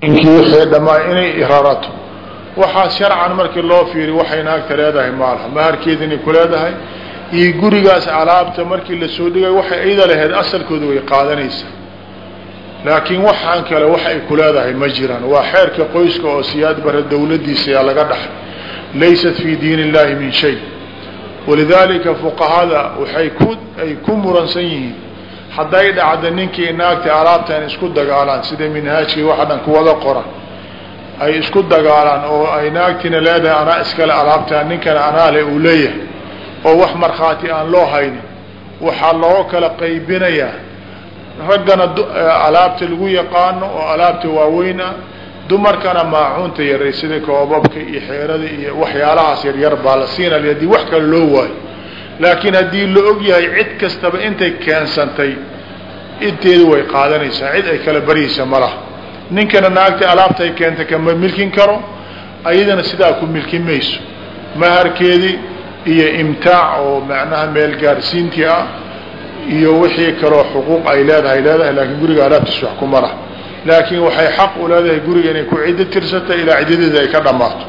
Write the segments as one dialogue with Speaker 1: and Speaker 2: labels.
Speaker 1: inkii wixii dhammaa inay rarato waxaa sharcan markii loo fiiri waxay naagta leedahay maalaha maharkeeda inay ku leedahay. Iyo gurigaas alaabta markii la soo dhigay waxay ayda lahayd asalkooda way qaadanaysaa. Laakiin waxaan kale wax ay ku leedahay ma jiraan. Waa xeerka qoyska oo siyaad bara dawladiisa yaa laga dhaxay laysat fii diin illahi min shay. Walidaalika fuqahada waxay ku ay ku muransan yihiin hadday dhacda ninkii naagta alaabtan isku dagaalaan sida minhaajkii waxa dhan kuwada qoran ay isku dagaalaan oo ay naagtiina leedahay anaa iskale alaabtaan ninkana anaa uu leeyahay. Oo wax markhaati aan loo haynin waxaa loo kala qaybinayaa. Raggana alaabta lagu yaqaano oo alaabta waaweyn ah dumarkana maacuunta yaray sida koobabka iyo xeerada iyo waxyaalahaas yaryar baa la siinaya haddii wax kale loo waayo laakiin haddii la og yahay cid kastaba intay keensantay inteedu way qaadanaysaa. Cid ay kala baryaysa malaha ninkana naagta alaabta ay keentay kama milkin karo ayadana sidaa ku milkin mayso. Maharkeedii iyo imtaac oo macnaha meel gaarsiintii ah iyo wixii kaloo xuquuq ay leedahay leedahay laakiin guriga alaabtiis wax kuma lah laakiin waxay xaq u leedahay guriga inay ku ciddo tirsata ilaa ciddadeeda ay ka dhammaato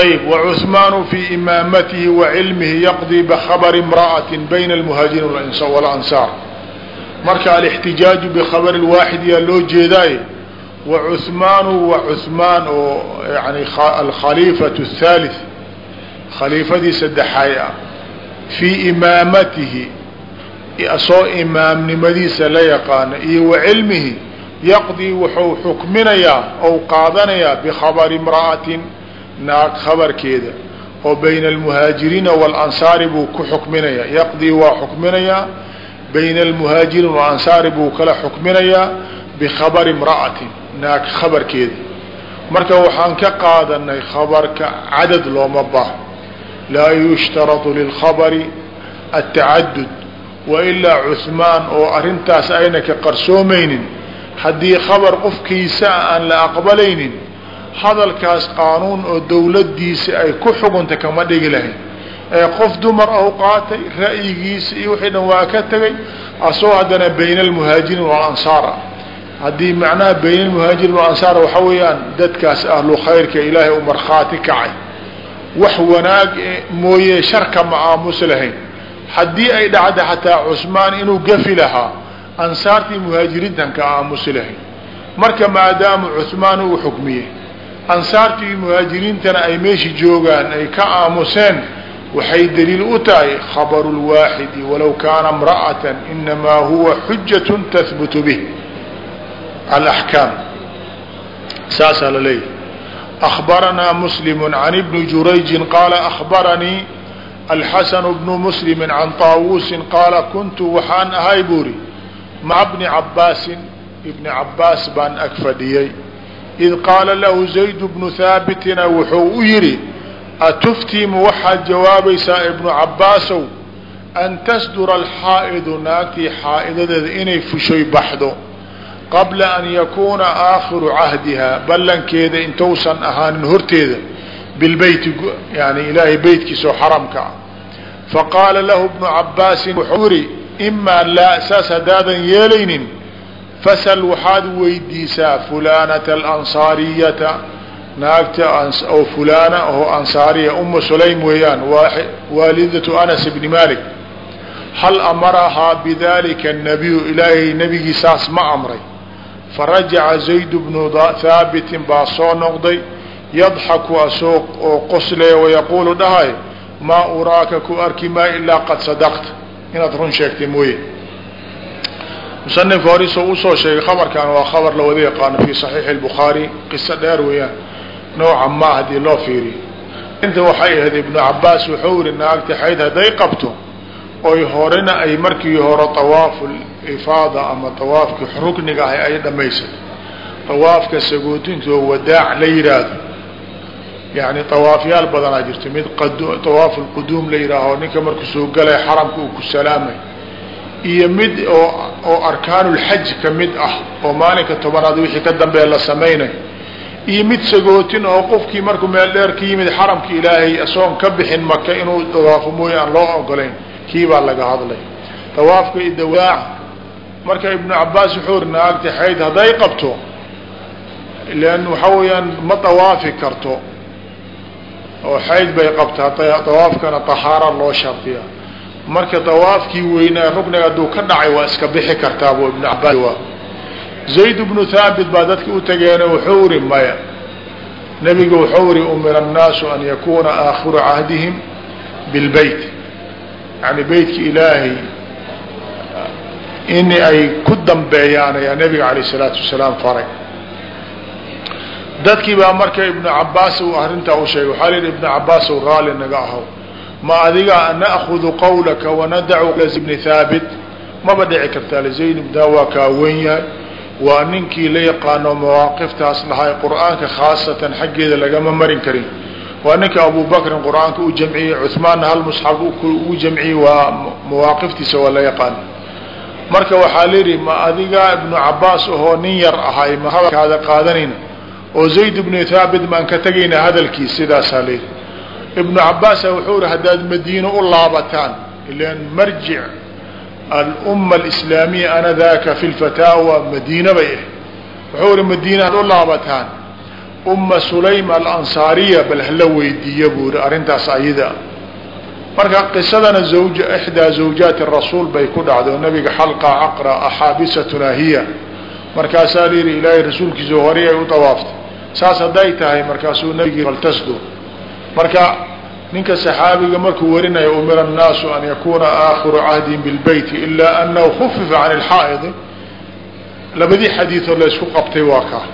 Speaker 1: ayb وcثmaan fي imaamatihi وacilmihi yaqضي bkhabr امrأaة bayna الmhaaجiriin واlansaar marka alاxtijaaju bkhabr الwaaxid yaa loo jeedaaye وcثmaanu wa cثmaan oo yani alkhaliifaة الثالث khaliifadii saddexaay ah fii imaamatihi soo imaamnimadiisa la yaqaano iyo wa cilmihi yaqdii wuxuu xukminayaa ou qaadanayaa bikhabari imra'atin naag khabarkeeda oo bayna almuhaajiriina waalansaari buu ku xukminayaa. Yaqdii waa xukminayaa bayna almuhaajiriin walansaari buu kala xukminayaa bikhabari imra'atin naag khabarkeeda. Marka waxaan ka qaadanay khabarka cadad looma baaho laa yushtaratu lilkhabari atacadud wailaa cuhmaan oo arrintaas ayna ka qarsoomaynin haddii khabar qofkiisa aan la aqbalaynin hadalkaas qaanuun oo dawladdiisa ay ku xugunta kama dhigi lahayn. Ee qof dumar ahu qaatay ra'yigiisa iyo wixii dhan waa ka tegay asoo haddana bayna almuhaajiriin walansaara haddii macnaha bayna almuhaajiriin walansaar waxa weeyaan dadkaas ahlu khayrka ilaahay u markhaati kacay. Wax wanaag mooye sharka ma aamus lahayn. Haddii ay dhacda xataa cusmaan inuu gafi lahaa ansaartii muhaajiriintan ka aamusi lahayn. Marka maadaama cuhmaan uu xukmiyey ansaarta iyo muhaajiriintana ay meesha joogaan ay ka aamuseen waxay daliil u tahay khabaru lwaaxidi walow kaana mra'atan inamaa huwa xujatu tahbutu bih. Alaxkaam saasaa la leeyahy akhbaranaa muslimu can ibni jurayjin qaala akhbaranii alxasanu bnu muslimi can taawusin qaala kuntu waxaan ahay buuri maca bni cabaasin ibni cabaas baan ag fadhiyey id qaala lahu zayd bnu thaabitina wuxuu u yidhi atuftiimu waxaad jawaabaysaa ibnu cabbaasow an tasdura alxaa'idu naagtii xaa'idadeeda inay fushay baxdo qabla an yakuuna aakhiru cahdiha ballankeeda intousan ahaanin horteeda bilbeyti yani ilaahay beytkiisao xaramka ah faqaala lahu bnu cabbaasin wuxuu yihi imaa laa saas haddaadan yeelaynin fasal waxaad weydiisaa fulaanata alansaariyata. Naagta oo fulaana oo ansaariya uma sulaym weeyaan waalidatu anas bni malik hal amarahaa bidalika nabiyu ilaahay nebigiisaas ma amray. Farajaca zayd bnu haabitin baa soo noqday yadxaku asoo oo qoslaya wayaquulu dhahay maa uraaka ku arki maayo ilaa qad sadaqta inaad run sheegtay mooye musanifka horisoo u soo sheegay khabarkan waa khabar la wada yaqaano fi saxiixi اlbukhaari qiso dheer weeyaan nooca ma haddii loo fiiriyo. Inta waxay ahayd ibnu cabaas wuxuu yihi naagta xayd hadday qabto oy horena ay markii hore awaafu ifaada ama awaafkii rukniga ah ay dhamaysatay awaafka sagootinto wadaac la yidhaahdo yani awaafyaal badanaa jirto. Mid awaafu lquduum la yidhaaho ninka markuu soo galay xaramka uu ku salaamay iyo mid oo arkaanulxaj ka mid ah oo maalinka tobanaad wixii ka dambeeya la samaynayo. Iyo mid sagootin oo qofkii markuu meel dheer ka yimid xaramka ilaahay asoon ka bixin maka inuu dawaafo mooye aan loo ogolayn kii baa laga hadlay. Tawaafka idawaac marka ibnu cabaas wuxuu naagta xayd hadday qabto lan waxa weeyaan ma dawaafi karto. Oo xayd bay qabtaa dawaafkana tahaara loo shardiya marka dawaafkii weynaa rukniga hadduu ka dhacay waa iska bixi kartaa bu ibnu cabaas zayd bnu thaabit baa dadka u tageeno wuxuu iri maya nebigu wuxuu iri umira annaasu an yakuna aakhiru cahdihim bilbeyt. Yani beytka ilaahay in ay ku dambeeyaan ayaa nebiga alayh salaatu wasalaam faray. Dadkii baa marka ibnu cabaas uu arrintaa u sheegay. Waxaa lihi ibnu cabaas ow raali naga aho ma adiga na'kudu qawlaka wanadacu ibni thaabit maba dhici kartaa zayd ibna waa kaa wen yahay. Waa ninkii la yaqaano mawaaqiftaas lahay qur'aanka khaasatan xaggeeda lagama marin karin. Waa ninka abu bakrin qur'aanka u jamciyey cuhmaanna hal musxaf ugu jamciyey waa mawaaqiftiisa waa la yaqaana marka waxaa layidhi ma adiga ibnu cabaas ahoo nin yar ahay ma hadalkaada qaadanayna oo zayd ibnu thaabit maan ka tegayna hadalkiis sidaasaa layidhi ibnu cabaasa wuxuu ihi haddaad madiino u laabataan ilan marjic alumma alislaamiya ana daka fi lfataawa madiina bay ah wuxuu ihi madiina had u laabataan umma sulaym alansaariya bal hala weydiiya buu ihi arrintaas ayada marka qisadana zawja ixdaa zawjaati rasuul bay ku dhacdo nabiga xalqa caqra axaabisatuna hiya. Markaasaa layidhi ilaahay rasuulkiisa horay ay u dawaaftay saas hadday tahay markaasuu nabigi faltasdu marka ninka saxaabiga markuu warinayo umira الnaasu an yakuna aakhiru cahdihim bilbeyti ilaa anahu khufifa can اlxaa'idi labadii xadiioo laysku qabtay waa kaa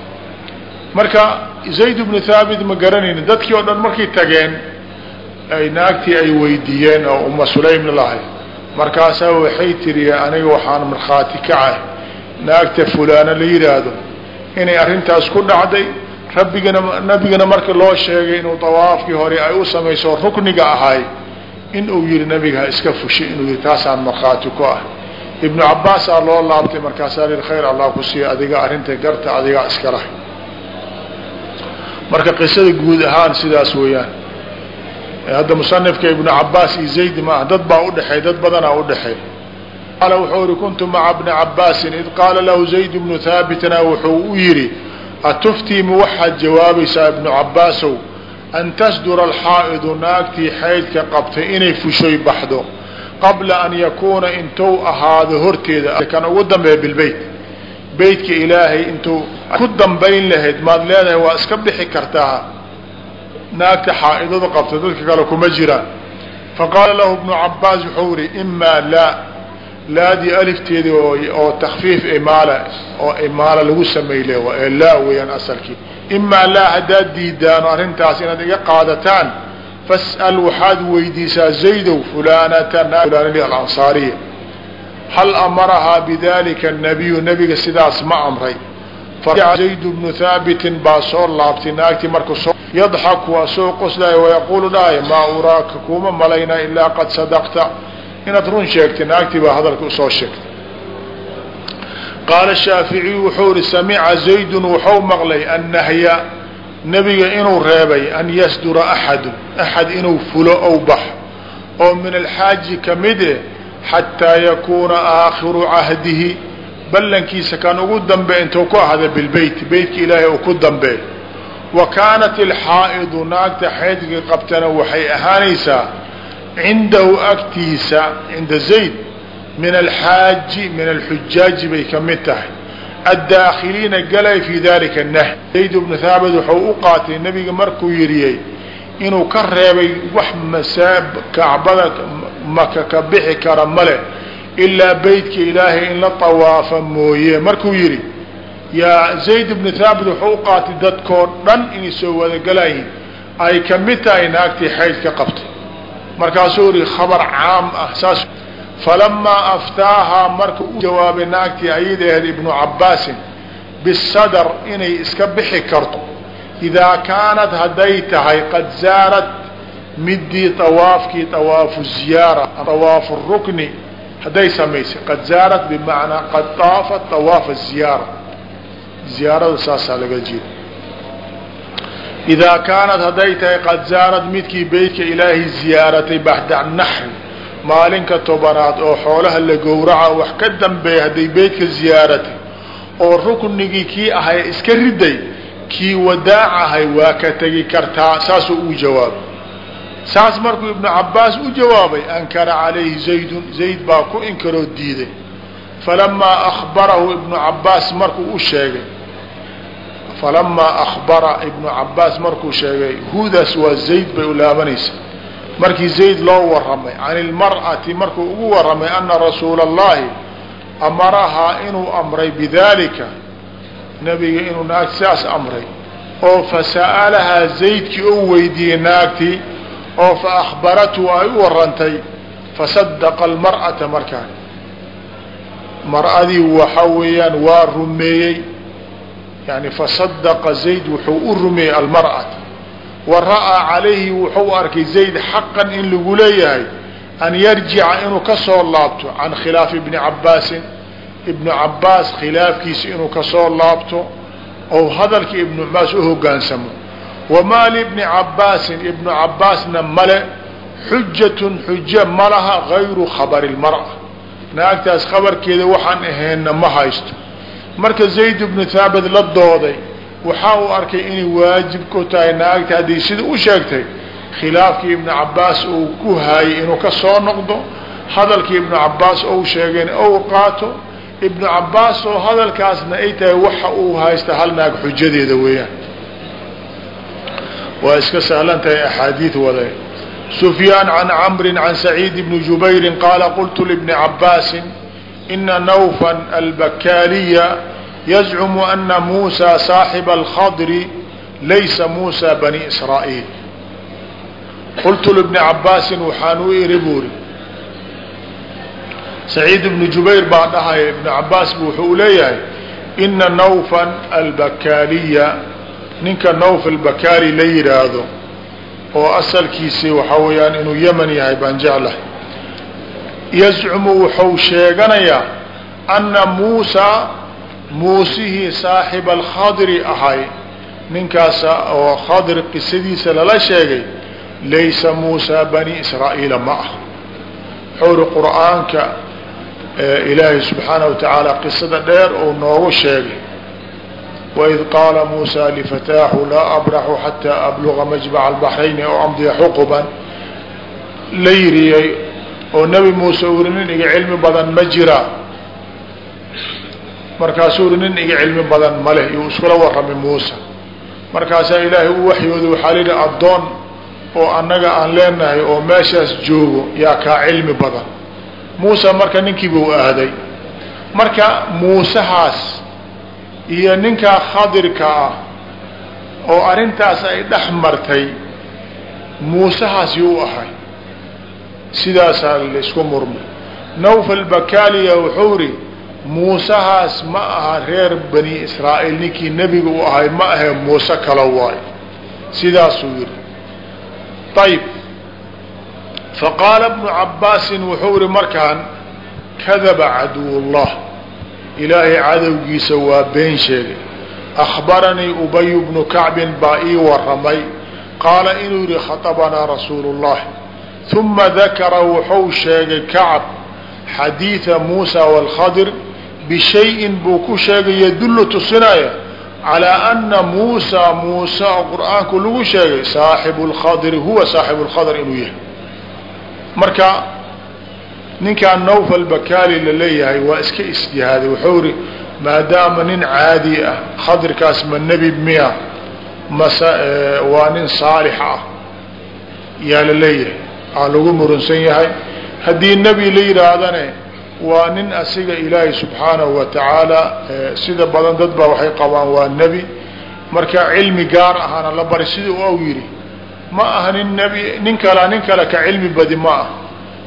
Speaker 1: marka zayd bnu thaabit ma garanayni dadkii oo dhan markay tageen ay naagtii ay weydiiyeen oo uma sulaym lahay markaasaa waxay tiri aniga waxaan markhaati kacah naagta fulaana la yidhaahdo inay arrintaas ku dhacday rabbigana nabigana marka loo sheegay inuu dawaafkii hore ay u samayso rukniga ahay in uu yihi nabiga ha iska fushay inuu yihi taasaan markhaati ku ah ibnu cabaasaa loo laabtay markaasaa lihi khayr allah ku siiya adiga arrinta garta adigaa iska marka qisada guud ahaan sidaas weeyaan. Hadda musanifka ibnu cabaas iyo zayd maaha dad baa udhexeey dad badanaa udhexeey qaala wuxuu yihi kuntu maca bni cabaasin id qaala lahu zayd bnu haabitina wuxuu u yidhi atuftiimu waxaad jawaabaysaa ibnu cabaasow an tasdura alxaa'idu naagtii xaydka qabtay inay fushoy baxdo qabla an yakuuna intuu ahaado horteeda. Kan ugu dambeeya bilbeyt. Beytka ilaahay intuu ku dambayn lahayd maad leedahay waa iska bixi kartaa naagta xaa'idada qabta dadka kale kuma jiraan. Faqaala lahu ibnu cabaas wuxuu yihi imaa laa laadii alifteedi oo takfiif imaala oo imaala lagu sameyle ee laa weeyaan asalkii. Imaa laa haddaad diidaano arrintaas inaad iga qaadataan fas'al waxaad weydiisaa zaydow fulanata alansaariya hal amarahaa bidalika nabiyu nabiga sidaas ma amray. Zayd bnu haabitin baa soo laabtay naagtii marka soo yadxaku waa soo qoslaya wayaquulu dhahay maa uraaka kuma malaynaa ilaa qad sadaqta inaad run sheegtay naagtii baa hadalka u soo sheegtay. Qaala shaaficiyu wuxuu ihi samica zaydun wuxuu maqlay annahya nebiga inuu reebay an yasdura axadu axad inuu fulo ow bax oo min alxaaji ka mid eh xataa yakuuna aakhiru cahdihi. Ballankiisa kan ugu dambe intuu ku ahda bilbeyt beytka ilaahay uu ku dambeey wa kaanat alxaa'idu naagta xaydka qabtana waxay ahaanaysaa cindahu agtiisa cinda zayd min alxaaji min alxujaaji bay ka mid tahay. Addaakhiliina galay fii dalika nahy zayd bnu thaabit wuxuu u qaatay nebiga markuu yiriyey inuu ka reebay wax masaa kacbada maka ka bixi kara male ilaa beytka ilaahay in la tawaafa mooye. Markuu yidhi yaa zayd bnu thaabit wuxuu u qaatay dadkoo dhan inay soo wadagalayiin ay ka mid tahay naagtii xayd ka qabtay markaasuu yihi khabar caam ah saas. Falamaa aftaahaa marka u jawaabay naagtii ayada ahayd ibnu cabaasin bisadar inay iska bixi karto. Idaa kaanat hadday tahay qad zaarat midii tawaafkii tawaafu ziyaara tawaafu rukni hadday samaysay. Qad zaarat bimacnaa qad taafat tawaafa ziyaara. Ziyaarada saasaa laga jeeda idaa kaanat hadday tahay qad zaarad midkii beytka ilaahay ziyaaratay baxda naxri maalinka tobanaad oo xoolaha la gowraca wax ka dambeeya hadday beytka ziyaaratay oo ruknigii kii ahay iska riday kii wadaac ahay waa ka tegi kartaa saasuu ugu jawaabay saas markuu ibnu cabaas u jawaabay ankara calayhi zaydun zayd baa ku inkaroo diiday falamaa akbarahu ibnu cabaas markuu u sheegay falamaa akbara ibnu cabaas markuu sheegay hudaas waa zayd bay u laabanaysa. Markii zayd loo waramay can ilmar'ati markuu ugu waramay ana rasuula allahi amarahaa inuu amray bidalika nabiga inuu naagti sidaas amray. Oo fasa'alahaa zaydkii ou weydiiyey naagtii oo fa akhbaratu ay u warantay fasadaqa almar'ata markaan mar'adii waxa weeyaan waa rumeeyey yani fasadaqa zayd wuxuu u rumeeyey almar'ata wa ra'aa calayhi wuxuu arkay zayd xaqan in lagu leeyahay an yarjica inuu ka soo laabto can khilaafi ibni cabaasin ibnu cabaas khilaafkiisa inuu ka soo laabto ou hadalkii ibnu cabaas u hogaansamo. Wamaa libni cabaasin ibnu cabaasna male xujatun xujo malaha gayru khabari lmar'a naagtaas khabarkeeda waxaan aheenna ma haysto marka zayd ibnu thaabit la dooday waxa uu arkay inay waajib ku tahay naagta haddii sida u sheegtay khilaafkii ibnu cabaas uu ku haayay inuu ka soo noqdo hadalkii ibnu cabaas ou sheegeen ou qaato ibnu cabaas oo hadalkaasna ay tahay waxa uu haysta hal naag xujadeeda weeyaan. Waa iska sahlan tahay axaadiid wada. Sufyaan can camri can saciid bni jubayri qaala qultu libni cabaasin ina nawfan albakaaliya yazcumu ana muusa saaxiba alkhadri laysa muusa bani israa'iil qultu libni cabaasin waxaan u iri buuri saciid ibnu jubayr baa dhahaya ibnu cabaas bu wuxuu leeyahay ina nawfan albakaaliya ninka nawf albakaali la yidhaahdo oo asalkiisi waxaa weeyaan inuu yeman yahay baan jeclahay yazcumu wuxuu sheeganayaa anna muusa muusihii saaxiba alkhadri ahay. Ninkaas oo khadr qisadiisa lala sheegay laysa muusa bani israa'iila ma ah. Xowri qur'aanka ilaahay subxaanaه watacaala qisada dheer ou noogu sheegay. Waid qaala muusa lifataaxu laa abraxu xataa abluga majmaca albaxrayni oo amdiya xuquban. La yiriyey oo nebi muuse uri nin iga cilmi badan ma jira. Markaasuu uri nin iga cilmi badan ma leh iyuu iskula warramay muusa markaasaa ilaahay u waxyooday waxaa la yidhi addoon oo annaga aan leenahay oo meeshaas joogo yaa kaa cilmi badan. Muuse marka ninkii buu aaday marka muusehaas iyo ninkaa khadirka ah oo arrintaas ay dhex martay muusehaas yuu ahay sidaasaa laysku murmay. Nawfal bakaliya wuxuu ri muusehaas ma aha reer bani israa'iil ninkii nebiga u ahay ma ahe muuse kala waayo. Sidaasuu yidhi. Ayb faqaala bnu cabaasin wuxuu ihi markaan kadaba caduwullah. Ilaahay cadowgiisa waa been sheegay. Akhbaranii ubayu bnu kacbin baa ii waramay qaala inuu yihi khatabanaa rasuulu llahi uma dakara wuxuu sheegay kacb xadiida muusa wاlkhadir bishayin buu ku sheegay yadullu tusinaya calaa ana muusa muusa oo qur'aanku lagu sheegay saaxibu lkhadri huwa saaxibu lkhadr inuu yahay marka ninkaan nawfal bakaali la leeyahay waa iska isjihaaday wuxuu ri maadaama nin caadi ah khadirkaas ma nebi miya mase waa nin saalix ah yaa la leeyahay aa lagu murunsan yahay. Haddii nebi la yidhaahdane waa nin asiga ilaahay subxaanahu wa tacaala sida badan dad baa waxay qabaan waa nebi. Marka cilmi gaar ahaana la bari sida u yidhi ma aha nin nebi nin kala nin kale ka cilmi badi ma ah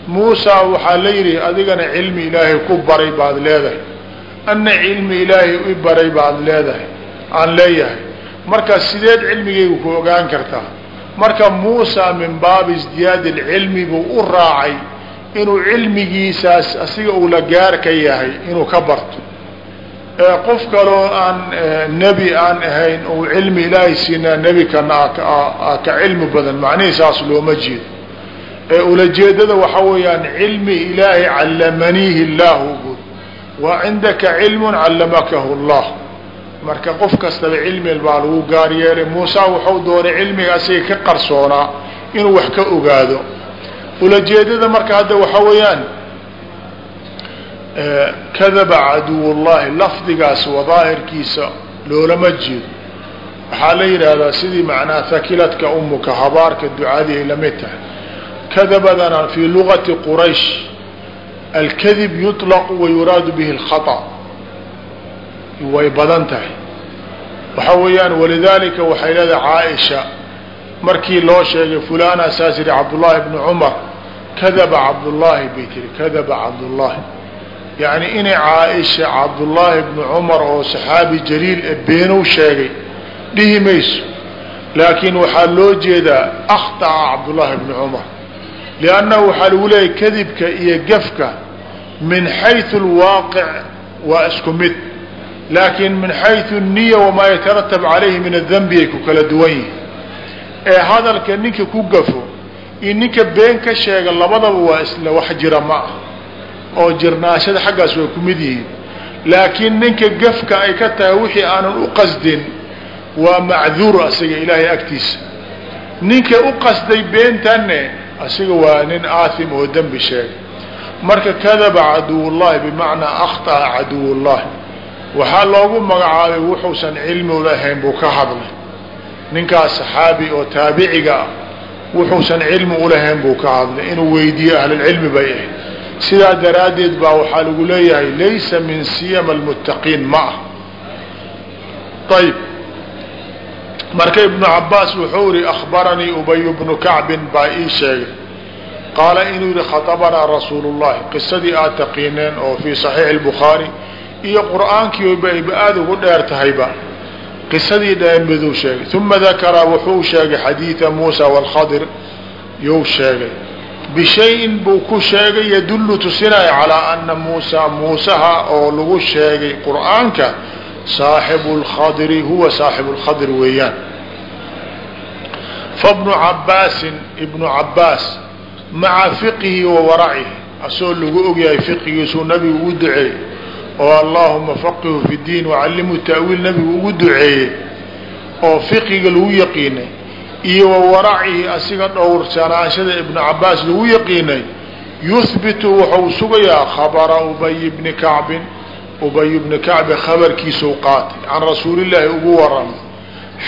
Speaker 1: muusa waxaa la yidhi adigana cilmi ilaahay ku baray baad leedahay. Anna cilmi ilaahay i baray baad leedahay. Aan leeyahay. Marka sideed cilmigayga ku ogaan kartaa marka muusa min baabi isdiyaadi ilcilmi buu u raacay inuu cilmigiisaas asiga uu la gaar ka yahay inuu ka barto. Qof kaloo aan nebi aan ahayn ou cilmi ilaahay siinaa nebi kana ka cilmi badan macnihii saas looma jeedo. Ee ulajeedada waxaa weeyaan cilmi ilaahay callamaniihi illaahu bud wa cindaka cilmun callamakahu llah marka qof kastaba cilmi baa lagu gaar yeelay muuse wuxuu doonay cilmiga asaga ka qarsoonaa inuu wax ka ogaado ulajeedada marka hadda waxaa weeyaan kadaba caduw llahi lafdigaas wadaahirkiisa loolama jeedo waxaa la yidhaahdaa sidii macnaha hakiladka umuka habaarka ducadii ay lamid tahay kadabadana fii lugati quraysh alkadib yuطlaqu wayuraadu bihi اlkhaطأ way badan tahay waxa weeyaan walidaalika waxay leedahay caaisha markii loo sheegay fulana saas yihi cabdullaahi bni cumar kadaba cabdullaahi bay tiri kadaba cabdullaahi yani inay caaisha cabdullaahi bni cumar oo saxaabi jaliil e beenow sheegay dhihi mayso laakiin waxaa loo jeedaa akhطaca cabdullaahi bni cumar liannahu waxaa lagu leeyahy kadibka iyo gefka min xayثu اlwaaqic waa isku mid laakiin min xayu niya wamaa yatarattab calayhi min adambi ay ku kala duwan yihiin. Ee hadalka ninka ku gafo iyo ninka been ka sheega labadaba waa isla wax jira ma ah oo jirnaashada xaggaas way ku mid yihiin. Laakiin ninka gafka ay ka tahay wixii aanan u qasdin waa macduur asiga ilaahay agtiisa. Ninka u qasday beentanne asiga waa nin aatim oo dembi sheegay. Marka kadaba caduwullahi bimacnaa akhtaa caduwullahi waxaa loogu magacaabay wuxuusan cilmi ulahayn buu ka hadlay. Ninkaas saxaabi oo taabiciga ah wuxuusan cilmi ulahayn buu ka hadlay. Inuu weydiiyo ahlulcilmi bay ahayd. Sidaa daraaddeed baa waxaa lagu leeyahay laysa min siyama almuttaqiin ma ah. Ayb marka ibnu cabaas wuxuu yihi akhbaranii ubayu bnu kacbin baa ii sheegay. Qaala inuu yihi khatabanaa rasuulu llahi qisadii aad taqiineen oo fii saxiixi lbukhaari iyo qur'aankiiba ayba aada ugu dheer tahayba qisadii dheemiduu sheegay. Uma dakara wuxuu sheegay xadiida muusa waalkhadir yuu sheegay. Bishayin buu ku sheegay yadullu tusinaya calaa ana muusa muusaha oo lagu sheegay qur'aanka saaxibu lkhadri huwa saaxibu lkhadr weeyaan. Fabnu cabaasin ibnu cabaas maca fiqihi wa waracihi asoo lagu ogyahay fiqigiisuu nabigu ugu duceeyey oo allaahuma faqihu fi diin wacallimhu ta'wiil nabigu ugu duceeyey oo fiqiga lagu yaqiinay iyo wa waracihi asiga dhowrsanaanshada ibnu cabaas lagu yaqiinay yuhbitu wuxuu sugayaa khabara ubay bni kacbin ubay bni kacbi khabarkiisuu qaatay can rasuulillaahi ugu warramay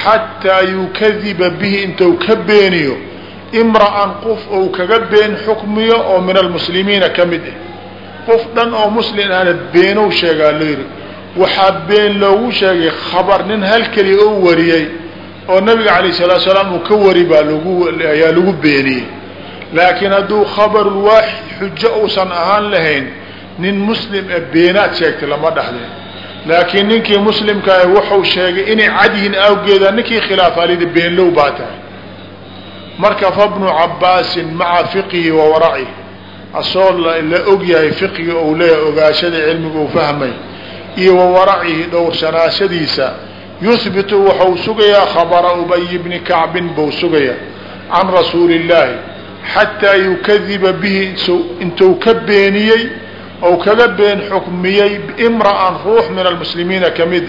Speaker 1: xataa yukadiba bihi intuu ka beeniyo imra'an qof ou kaga been xukmiyo oo min almuslimiina ka mid ah qof dhan oo muslim aana beenow sheegaa loo yidhi. Waxaa been loogu sheegay khabar nin hal keli oo wariyey oo nabiga calayh salaatu salaam uu ka wari baa lagu ayaa lagu beeniyey. Laakiin hadduu khabarulwaaxid xujo uusan ahaan lahayn nin muslim ee beenaad sheegtay lama dhahdeen laakiin ninkii muslimkaa wuxuu sheegay inay cad yihiin awgeeda ninkii khilaafaa lidi beenlow baa tahay marka fabnu cabaasin maca fiqihi wa waracihi asoo la og yahay fiqiga ou leeyahay ogaashada cilmiga uu fahmay iyo wa waracihi dhowrsanaashadiisa yuhbitu wuxuu sugayaa khabara ubay bni kacbin buu sugayaa can rasuuli illaahi xataa yukadiba bihi intuu ka beeniyey ou kaga been xukmiyey imra'an ruux min almuslimiina ka mid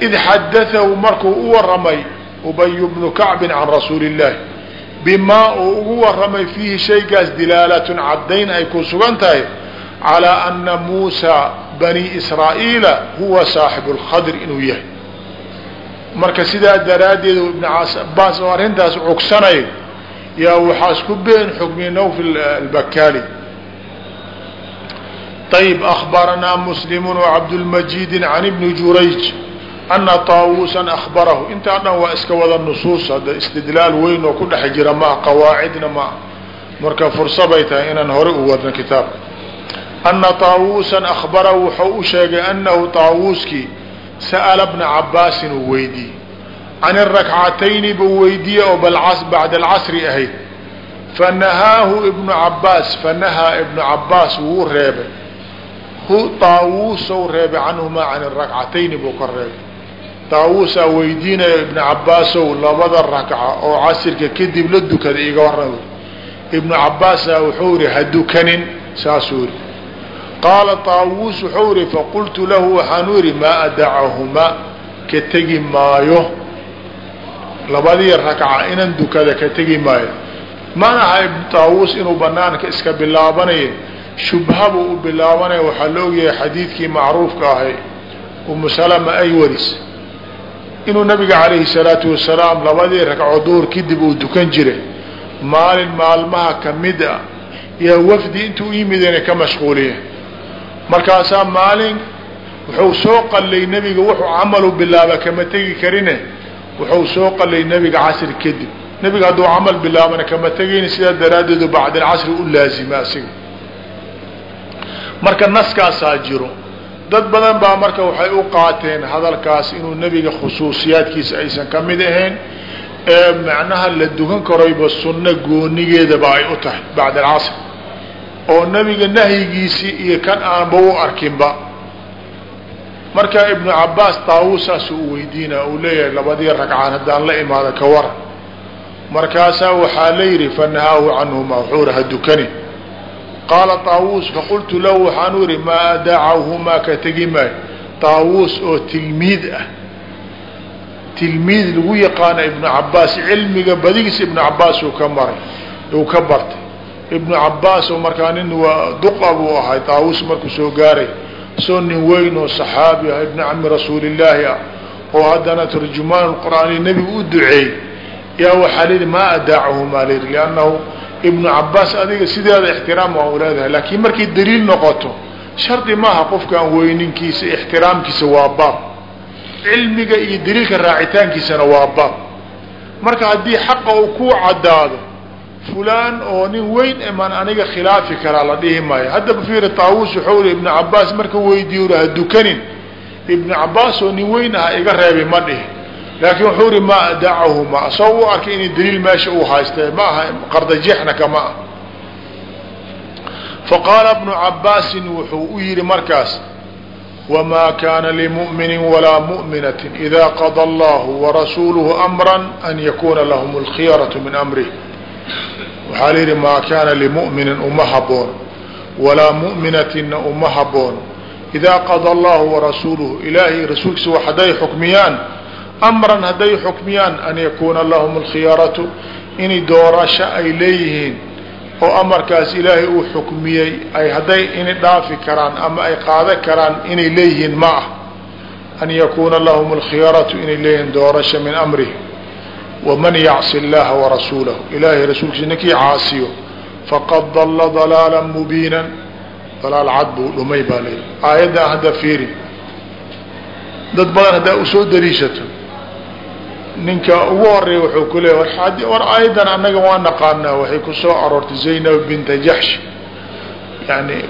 Speaker 1: id xadatahu markuu u waramay ubayu bnu kacbin can rasuuli illaahi bimaa uu ugu waramay fiihi shaygaas dilaalatun caddayn ay ku sugan tahay calaa ana muusa bani israa'iila huwa saaxibu lkhadr inuu yahay. Marka sidaa daraaddeed ibn cabaas oo arrintaas cugsanay yaa waxaas ku been xukmiyey nawfil albakaali ayb akhbaranaa muslimu wcabdulmajiidi can ibni jurayj ana taawuusan akhbarahu intaa dhan waa iska wada nusuus hadda istidlaal weyn oo ku dhex jira maa qawaacidna maa marka fursa bay tahay inaan hore u wadno kitaabka ana taawuusan akhbarahu wuxuu u sheegay anahu taawuuskii sa'ala bna cabaasin uu weydiiyey can irakcatayni buu weydiiyey oo bacda alcasri ahayd fanahaahu ibnu cabaas fanahaa ibnu cabaas wuu reebay hu taawuusow reebay canhumaa can irakcatayni buu ka reebay taawuusaa weydiinaya ibnu cabaasow labada rakca oo casirka kadib la dukada iga waran ibnu cabaasa wuxuu ihi hadukanin saasuu ihi qaala taawuus wuxuu ihi faqultu lahu waxaanu ihi maa adacahumaa ka tegi maayo. Labadii rakca inan dukada ka tegi maayo. Mana aha taawuus inuu banaanka iska bilaabanayo. Shubha buu u bilaabanaya waxaa la ogyahay xadiidkii macruufka ahay. Umu salama ay waris inuu nabiga calayhi salaatu wasalaam labadii ragco duhur kadib uu dukan jiray maalin maalmaha ka mid a yaa wafdi intuu yimidena ka mashquuliya. Markaasaa maalin wuxuu soo qallay nebiga wuxuu camalu bilaaba kama tegi karine wuxuu soo qallay nebiga casri kadib nebiga hadduu camal bilaabana kama tegayni sidaa daraaddeedu bacdalcasri u laazima asiga. Marka naskaasaa jiro dad badan baa marka waxay u qaateen hadalkaas inuu nebiga khusuusiyaadkiisa aysan ka mid ahayn. Ee macnaha la dukan karayba sunno goonigeedaba ay u tahay bacda oo nebiga nahyigiisii iyo kan aanba u arkinba. Marka ibnu cabaas taawusaasuu u weydiina uu leeyahay labadii ragcaan haddaan la imaado ka waran. Markaasaa waxaa la yidhi fanahaahu canhuma wuxuu ha dukani qaala taawuus faqultu lahu waxaanu ihi maa adacahumaa ka tegi maayo taawuus oo tilmiid ah. Tilmiid lagu yaqaana ibnu cabaas cilmiga badigiis ibnu cabaas uu ka maray uu ka bartay. Ibnu cabaas oo markaa nin waa duqa buu ahay taawuus markuu soo gaaray. Soo nin weyn oo saxaabi ah ibni cami rasuulillaahi ah oo haddana tarjumaan qur'aani nebigu u duceey yaa waxaa layidhi maa adaacahumaa layidhi liannahu ibnu cabaas adiga sideeda ixtiraam waa u leedahay laakiin markay daliil noqoto shardi maaha qofkaan weyninkiisa ixtiraamkiisa waa baab. Cilmiga iyo daliilka raacitaankiisana waa baab. Marka haddii xaqa uu ku caddaado fulaan oo nin weyn eman aniga khilaafi karaa la dhihi maayo. Haddaba fiiri taawuus wuxuu ri ibnu cabaas marka weydiiyo ha dukanin. Ibnu cabaas oo nin weyn aha iga reebay ma dhihi laakiin wuxuu ihi ma adacahu ma soo u arkay inay daliil meesha uu haystee ma aha qardajixna kama ah faqaala bnu cabaasin wuxuu u yidhi markaas wamaa kaana limuminin walaa muminatin idaa qada allahu warasuuluhu amran an yakuuna lahum alkhiyaratu min amrih waxaa layidhi maa kaana limuminin uma haboon. Walaa muminatinna uma haboon. Idaa qada allahu warasuuluhu ilaahay rasuulkiisa hadday xukmiyaan amran hadday xukmiyaan an yakuuna lahum اlkhiyaratu inay doorasho ay leeyihiin oo amarkaas ilaahay uu xukmiyey ay hadday inay dhaafi karaan ama ay qaadan karaan inay leeyihiin ma ah. An yakuuna lahum alkhiyaratu inay leeyihiin doorasha min amrihi waman yacsi اllaha warasuulahu ilaahay rasuulkiisa ninkii caasiyo. Faqad dalla dalaala mubiinan. Dalaal cad buu dhumay baa leeyihi aayaddan hadda fiiri. Dad badan haddaa u soo daliishato ninka ugu horreeya wuxuu ku leeya war aayadan annaga waa naqaanaa. Waxay ku soo aroortay zaynab binta jaxsh yani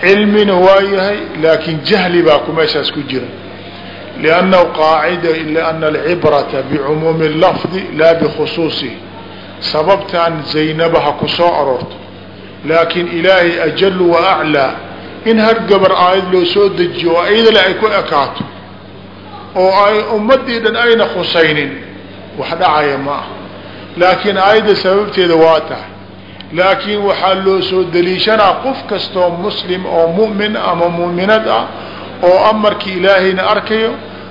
Speaker 1: cilmina waa yahay laakin jahli baa ku meeshaas ku jira. liannahu qaacida liana alcibrata bicumuumi lafdi laa bikhusuusihi sababtan zaynaba ha ku soo aroorto laakiin ilaahay ajalu wa aclaa in har gabar aayad loo soo dejiyo oo iyadale ay ku ekaato oo ay ummadii dhan ayna khusaynin wax dhacaya ma ah laakiin aayadda sababteeda waa tahay. Laakiin waxaa loo soo daliishanaa qof kastoo muslim oo mu'min ama mu'minad ah oo amarkii ilaahayna arkayo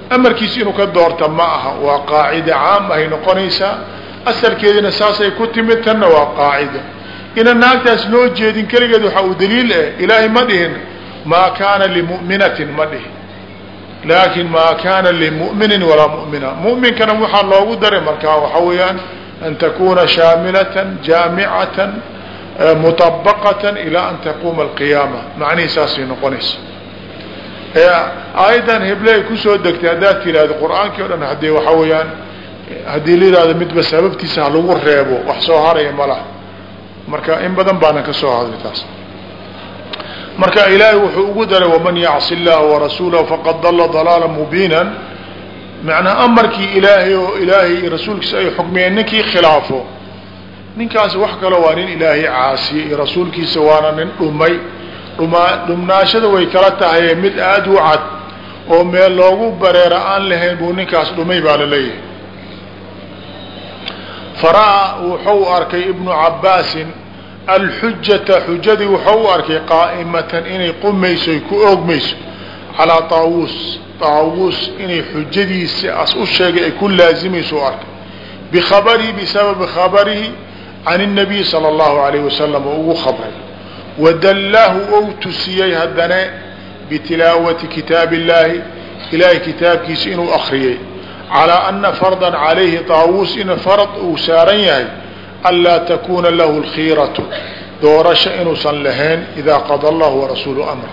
Speaker 1: amarkiisa inuu ka doorta ma aha. Waa qaacida caam ahay noqonaysaa. Asalkeedina saasay ku timid tanna waa qaacida. Inaan naagtaas loo jeedin keligeed waxaa uu daliil eh ilaahay ma dhihin maa kaana limu'minatin ma dhihin laakin maa kaana limu'minin walaa mu'mina. Mu'minkana waxaa loogu daray markaa waxaa weeyaan an takuna shaamilatan jaamicatan muطabaqatan ilaa an taquuma alqiyaama. Macnihii noqonaysa. Aayaddan heble ay ku soo degtay haddaad tirahdo qur'aankii o dhan haddii waxaa weeyaan haddii la midba sababtiisa ha lagu reebo wax soo haraya malaha marka in badan baanan ka soo hadlay taas marka ilaahay wuxuu ugu daray waman yacsi اllaha warasuulahu faqad dala dalaala mubiinan. Macnaa amarkii ilaahay oo ilaahay rasuulkiisa ay xukmiyeen ninkii khilaafo. Ninkaas wax kalo waa nin ilaahay caasiye iyo rasuulkiisa waana nin dhumay. Dhuma dhumnaashada way kala tahay mid aada u cad oo meel loogu bareera aan lahayn buu ninkaas dhumay baa la leeyahay. Fara wuxuu arkay ibnu cabaasin alxujata xujadii wuxuu u arkay qaa'imatan inay qumayso ay ku oogmayso calaa taawuus taawuus inay xujadiisi as u sheegay ay ku laasimayso u arkay. Bikhabarihi bisababi khabarihi can اnabiy sala اllahu alayh wasalam oo ugu khabray. Wadallaahu ou tusiyey haddane bitilaawati kitaab illaahi ilaahay kitaabkiisa inuu akriyay calaa ana fardan calayhi taawuus in fard uu saaran yahay anlaa takuna lahu اlkhiiratu doorasho inuusan lahayn idaa qada allahu warasuulu amra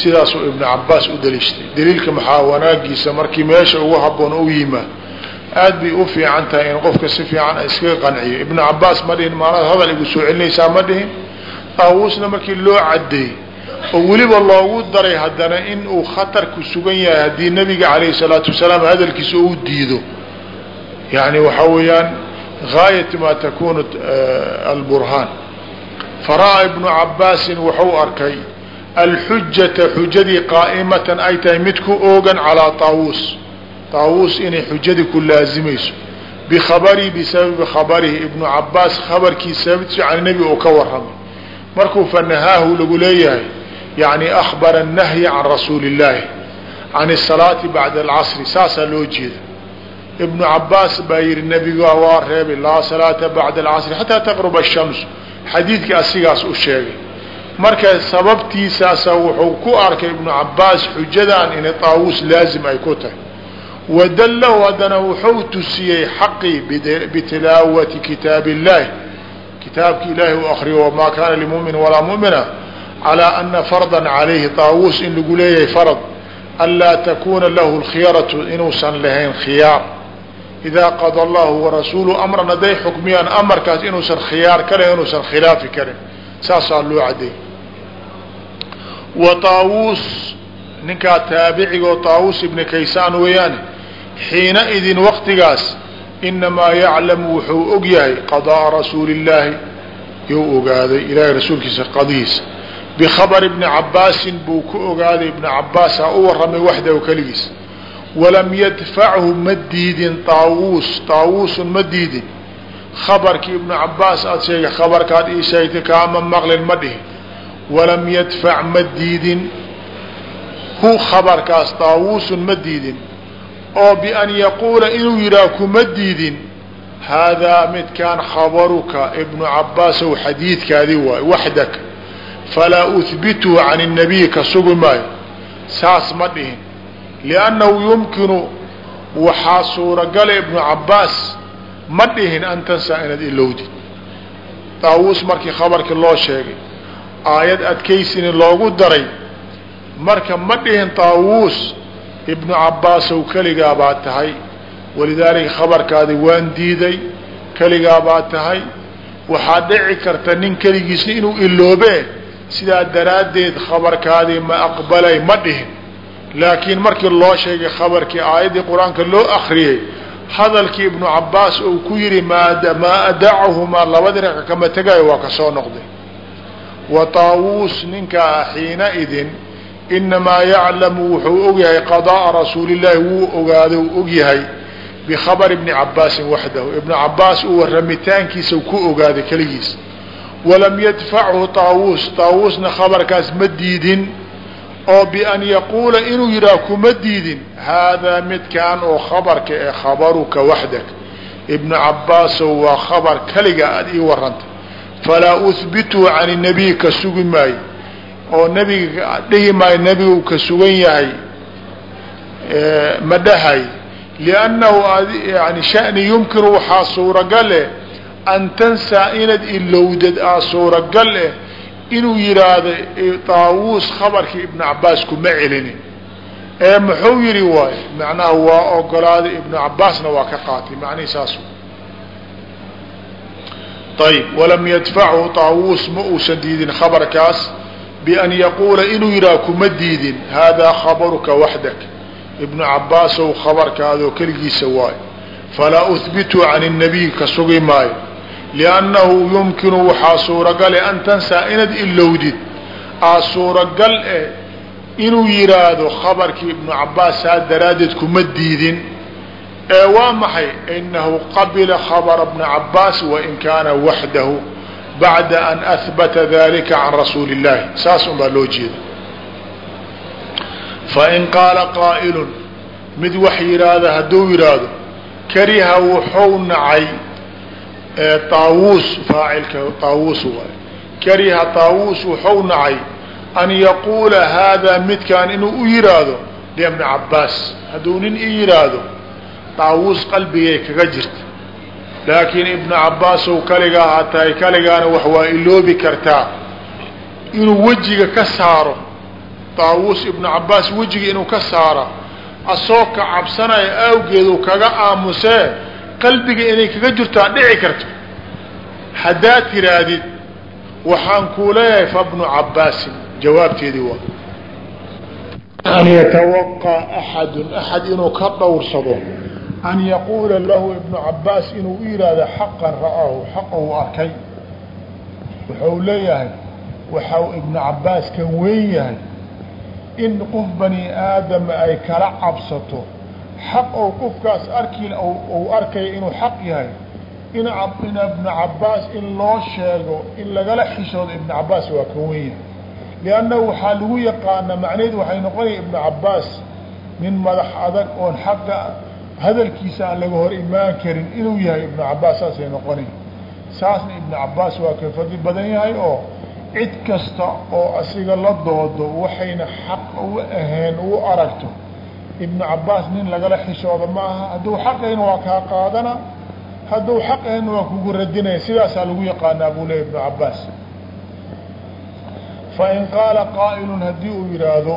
Speaker 1: sidaasuu ibnu cabaas u daliishtay daliilka maxaa wanaagiisa markii meesha ugu haboon u yimaad aad bay u fiican tahay in qofka si fiican iskaga qanciyo ibnu cabaas ma dhihin maanad hadal igu soo celinaysaa ma dhihin taawuusna markii loo cadeeyey oo weliba loogu daray haddana in uu khatar ku sugan yahay haddii nabiga calayhi salaatu wasalaam hadalkiisa uu diido yani waxaa weeyaan gaayat ma takunu alburhaan fara'a ibnu cabaasin wuxuu arkay alxujata xujadii qaa'imatan ay tahay mid ku oogan calaa taawuus taawuus inay xujadii ku laazimayso bikhabarihi bisababi khabarihi ibnu cabaas khabarkii sababtiisu can nebi oo ka warramay markuu fanahaahu lagu leeyahay yani akhbara annahya can rasuuli illaahi can asalaati bacda alcasri saasaa loo jeeda ibnu cabaas baa yihi nebiga waa reebay laa salaata bacda alcasri xataa taqruba ashamsu xadiidkii asigaas u sheegay. Marka sababtiisaasa wuxuu ku arkay ibnu cabaas xujadan inay taawuus laazim ay ku tahay. Wadallahu haddana wuxuu tusiyey xaqii bitilaawati kitaabi illahi kitaabki ilaahi u akriyo wamaa kaana limumin walaa mumina calaa ana fardan calayhi taawuus in lagu leeyahay farad anlaa takuna lahu lkhiyaratu inuusan lahayn khiyaar idaa qada allahu warasuulu amran hadday xukmiyaan amarkaas inuusan khiyaar ka lahayn inuusan khilaafi karin saasaa loo cadeey wa taawuus ninkaa taabicigo taawuus ibni kaysaan weeyaane xiina waktigaas inamaa yaclamu wuxuu og yahay qada'a rasuuli illaahi you ogaaday ilaahay rasuulkiisa qadihiisa bikhabari ibni cabaasin buu ku ogaaday ibni cabaas ha u warramay waxdahu keligiis walam yadfachu ma diidin taawuus taawuusun ma diidin. Khabarkii ibnu cabaas aada sheegay khabarkaad ii sheegtay kaama maqlin ma dhihin. Walam yadfac ma diidin. Hu khabarkaas taawuusun ma diidin. Oo bian yaquula inuu yidhaah kuma diidin. Haadaa midkaan khabaruka ibnu cabaasow xadiidkaadii waay waxdaka falaa uhbituhu can الnabiy ka maayo. Saas ma dhihin liannahu yumkinu waxaa suuragala ibnu cabaas ma dhihin an tansaa inaad ilowdid taawuus markii khabarkii loo sheegay aayad adkaysini loogu daray marka ma dhihin taawuus ibnu cabaasow keligaa baa tahay walidaalika khabarkaadi waan diiday keligaa baa tahay waxaa dhici karta nin keligiisna inuu iloobee sidaa daraaddeed khabarkaadii ma aqbalay ma dhihin laakiin markii loo sheegay khabarkii aayaddii qur'aanka loo akriyey hadalkii ibnu cabaas uu ku yihi maa adacahumaa labadii ragca kama tegayo waa ka soo noqday. Wa taawuus ninkaa xiina idin inamaa yaclamu wuxuu ogyahay qada'a rasuulillahi wuu ogaado u ogyahay bikhabari ibni cabaasin waxdahu. Ibnu cabaas uu warramitaankiisa ku ogaaday keligiis. Walam yadfachu taawuus taawuusna khabarkaas ma diidin oo bian yaquula inuu yidhaah kuma diidin haadaa midkaan oo khabarka ee khabaruka waxdak ibnu cabaasow waa khabar keliga aada ii waranta. Falaa uhbituu can nabiy ka sugi maayo oo nabiga dhihi maayo nebigu ka sugan yahay ma dhahay. Liannahu yani shani yumkinu waxaa suuragale an tansaa inaad ilowdad aa suuragal eh inuu yidhaahdo taawuus khabarkii ibnu cabaas kuma celinin ee muxuu yihi waay macnaha waa ogolaaday ibnu cabaasna waa ka qaatay macnihi saas ayb walam yadfachu taawuus ma uusan diidin khabarkaas bian yaquula inuu yidhaah kuma diidin haadaa khabaruka waxdak. Ibnu cabaasow khabarkaadoo keligiisa waayo. Falaa uhbitu can الnabiy ka sugi maayo liannahu yumkinu waxaa suuragale an tansaa inaad ilowdid aa suuragal eh inuu yidhaahdo khabarkii ibnu cabaas saa daraaddeed kuma diidin ee waa maxay inahu qabila khabra bna cabaas wain kaana waxdahu bacda an ahbata dalika can rasuuli اllahi saas un baa loo jeeda fain qaala qaa'ilun mid wax yidhaahda hadduu yidhaahdo kariha wuxuu nacay taawuus faacilka taawuus waay. Kariha taawuus wuxuu nacay an yaquula haadaa midkaan inuu u yidhaahdo libni cabaas hadduu nin i yidhaahdo taawuus qalbigay kaga jirta. Laakiin ibnu cabaasow kaligaa haa tahay kaligaana wax waa iloobi kartaa inuu wejiga ka saaro taawuus ibnu cabaas wejiga inuu ka saara asoo ka cabsanaya awgeedu kaga aamusee qalbiga inay kaga jirtaa dhici karto. Haddaad tidhaahdid waxaan kuu leeyahay fabnu cabaasin jawaabteedii waa. An yatawaqaa axadun axad inuu ka dhowrsado. An yaquula lahu ibnu cabaas inuu u yidhaahdo xaqan ra'ahu xaqa uu arkay. Wuxuu leeyahay waxau ibnu cabaas kan weyn yahay in qof bani aadama ay kala cabsato xaq ou qofkaas arkin uu arkaya inuu xaq yahay. In ibnu cabaas in loo sheego in lagala xishoodo ibnu cabaas waa ka weyn yahay. Liannahu waxaa lagu yaqaanaa macnaheedu waxay noqonaya ibnu cabaas nin madax adag oon xaqa hadalkiisa aan laga hor imaan karin inuu yahay ibnu cabaas saasay noqonay saasna ibnu cabaas waa ka fadli badan yahay oo cid kasta oo asiga la doodo waxayna xaq u ahayn u aragto ibnu cabaas nin lagala xishooda ma aha. Hadduu xaqayna waa kaa qaadana hadduu xaq ahayna waa kugu radinaya. Sidaasaa lagu yaqaanaa buu leeya ibnu cabaas. Fain qaala qaa'ilun haddii uu yidhaahdo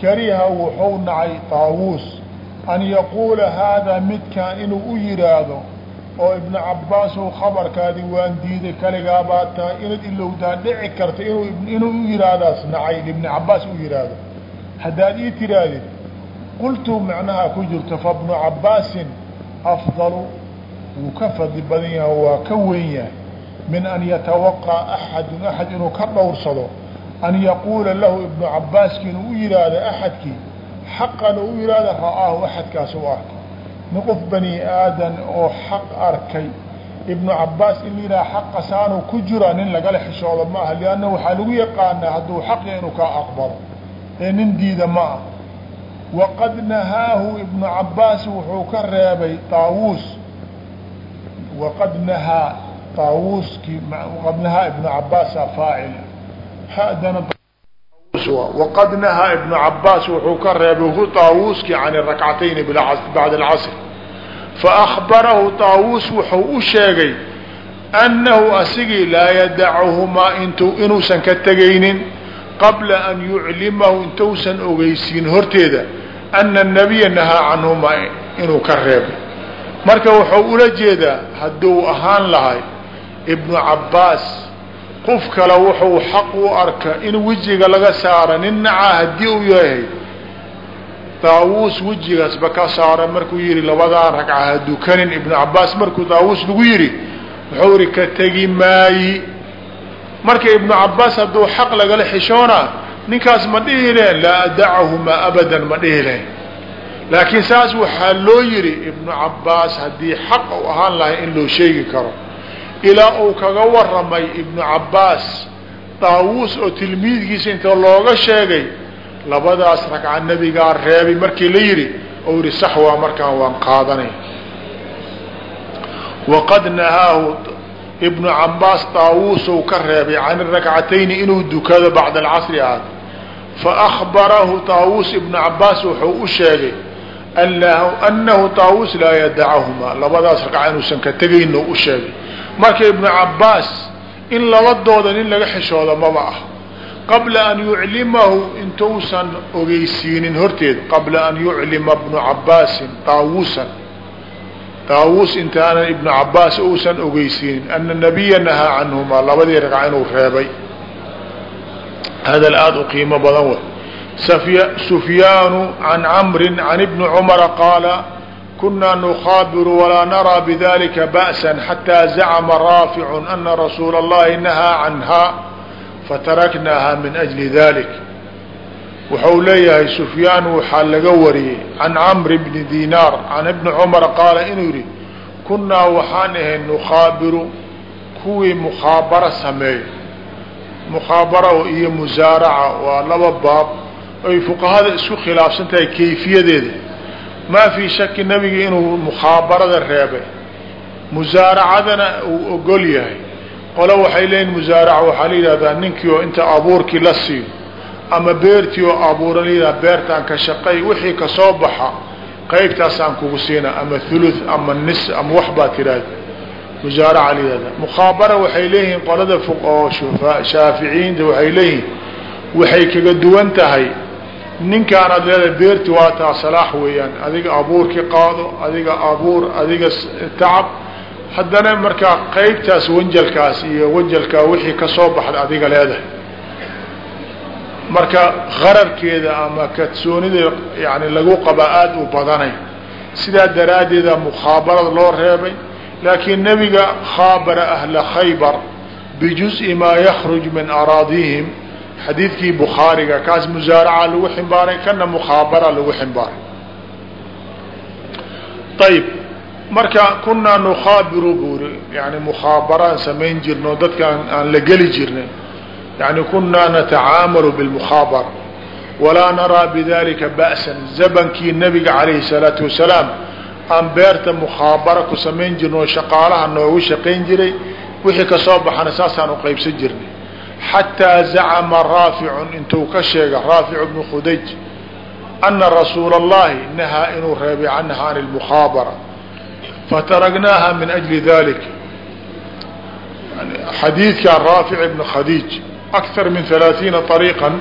Speaker 1: kariha wuxuu nacay taawuus an yaquula haadaa midkaan inuu u yidhaahdo oo ibnu cabaasow khabarkaadi waan diiday kaligaa baa tahay inaad ilowdaa dhici karta inuu u yidhaahdaas nacay ibni cabaas u yidhaahdo haddaad ii tidhaahdid qultu macnaha ku jirto fabnu cabaasin afdalu wuu ka fadli badan yahay waa ka weyn yahay min an yatawaqaa axadun axad inuu ka dhowrsado an yaquula lahu ibnu cabaaski inuu u yidhaahdo axadkii xaqan u yihahda ra'aahu axadkaas u arkay nin qof bani aadan oo xaq arkay ibnu cabaas in la xaqa saanu ku jira nin lagala xishoodo ma aha lianna waxaa lagu yaqaanaa hadduu xaqi inuu kaa aqbalo ee nin diida ma ah waqad nahaahu ibnu cabaas wuxuu ka reebay taawuus waqad nahaa taawuuskii waqad nahaa ibnu cabaasa faacil hadana waqad nahaa ibnu cabaas wuxuu ka reebay hu taawuuskii can rakcatayni bacda alcasr faakbarahu taawuus wuxuu u sheegay annahu asigii laa yadacuhumaa inuusan ka tegaynin qabla an yuclimahu intuusan ogeysiin horteeda ana nabiya nahaa canhumaa inuu ka reebay marka wuxuu ula jeedaa hadduu ahaan lahay ibnu cabaas qof kale wuxuu xaq u arka in wejiga laga saara nin nacaa haddii uu yahay daawuus wejigaasba ka saara markuu yihi labadaa ragca ha dukanin ibnu cabaas markuu daawuus lagu yihi wuxuu ihi ka tegi maayi marka ibnu cabaas hadduu xaq lagala xishoona ninkaas ma dhihi lehen laa adacahumaa abadan ma dhihi lehen laakiin saas waxaa loo yihi ibnu cabaas haddii xaq u ahaan lahay in loo sheegi karo ilaa uu kaga waramay ibnu cabbaas daawuus oo tilmiidkiisa inta looga sheegay labadaas ragca nebigaa reebay markii la yidhi ou yihi sax waa markaan waan qaadanay. Waqad nahaahu ibnu cabbaas daawuusow ka reebay can rakcatayni inuu dukado bacda alcasri aad. Faakbarahu daawuus ibnu cabbaas wuxuu u sheegay anahu daawuus laa yadacahumaa labadaas ragca inuusan ka tegayno u sheegay. Marka ibnu cabaas in lala dooda nin laga xishooda maba ah. Qabla an yuclimahu intuusan ogeysiinin horteed. Qabla an yuclima bnu cabaasin taawusan taawus intaanan ibnu cabaas uusan ogeysiinin ana nabiya nahaa canhumaa labadii ragca inuu reebay hadal aada u qiimo badan wey sufyaanu can camri can ibni cumara qaala kunaa nukaabiru walaa naraa bidalika ba'sa xataa zacma raaficu ana rasuula اllahi nahaa canha fataraknaaha min ajli dalik wuxuu leeyahay sufyaan waxaa laga wariyey. Can camri bni dinaar can ibni cumar qaala inuu yihi kunaa waxaan ahay nukaabiru kuwii mukhaabara sameeyo mukhaabara iyo musaaraca waa laba baab ay fuqahada isku khilaafsan tahay kayfiyadeeda. Maa fii shaki nebiga inuu mukhaabarada reebay? Musaaracadana uu ogol yahay. Qole waxay leeyihiin musaaraca waxaa la yidhahdaa ninkii oo inta abuurkii la siiyo ama beertii oo abuura la yidhaha beertaan ka shaqay wixii ka soo baxa qaybtaasaan kugu siina ama thuluth ama nis ama wax baa tiraahda. Musaaraca la yihahda mukhaabara waxay leeyihiin qolada oo shaaficiyiinta waxay leeyihiin waxay kaga duwan tahay. Ninkaanaad leedahay beerti waa taa salaax weeyaan adiga abuurkii qaado adiga abuur adiga tacab. Haddana markaa qaybtaas wanjalkaas iyo wanjalkaa wixii ka soo baxda adiga leedahay marka qararkeeda ama kadsoonida yani lagu qabaa aada u badanay. Sidaa daraaddeeda mukhaabarada loo reebay laakiin nebiga khaabara ahla khaybar bijuزءi maa yakruj min araadihim. Xadiidkii bukhaariga kaas musaaraca lagu ximbaaray kana mukhaabara lagu ximbaaray ayb marka kunaa nukhaabiru buuri yani mukhaabaraan samayn jirno dadkaan aan la geli jirnay yani kunaa natacaamalu bilmukhaabara walaa naraa bidalika ba'san zabankii nabiga calayhi salaatu wasalaam aan beerta mukhaabara ku samayn jirnoo shaqaalaha noogu shaqayn jiray wixii ka soo baxana saasaan u qaybsan jirnay xataa zacama raaficun intuu ka sheega raaficu bnu khudaj ana rasuula allahi nahaa inuu reebay canha can ilmukhaabara fataragnaaha min ajli dalik xadiidkaa raafic ibni khadiij akar min halaaiina ariiqan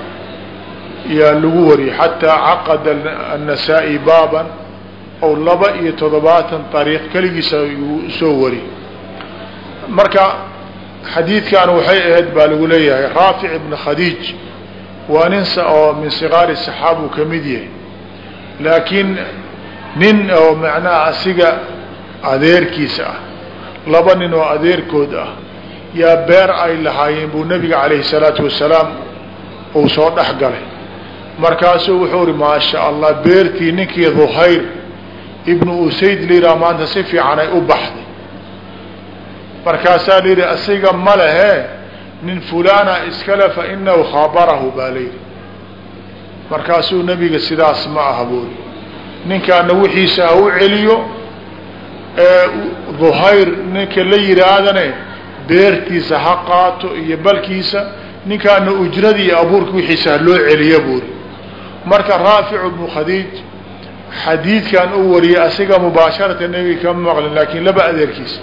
Speaker 1: yaa lagu wariyey xataa caqada annasaa-i baaban ow laba iyo toddobaatan ariiq keligiisa uu soo wari marka xadiidkan waxay ahayd baa lagu leeyahay raafic ibn khadiij waa ninsa oo min siqaari saxaabu ka mid yahay laakiin nin oo macnaha asiga adeerkiisa ah laba nin oo adeerkood ah yaa beer ay lahaayeen buu nabiga calayhi salaatu wasalaam uu soo dhex galay. Markaasuu wuxuu ihi maasha allah beertii ninkii duhayr ibnu usayd liraa maanta si fiican ay u baxday markaasaa la yidhi asiga ma lehe nin fulana iskale fa inahu khaabarahu baa layidhi markaasuu nebiga sidaas ma aha buuri ninkaana wixiisa ha u celiyo ee duhayr ninka la yidhaahdane beertiisa ha qaato iyo balkiisa ninkaana ujradii iyo abuurka wixiisa ha loo celiya buuri. Marka raafic bnu khadiij xadiidkan u wariyay asiga mubaasharata nebiga kama maqlin laakiin laba adeerkiisa.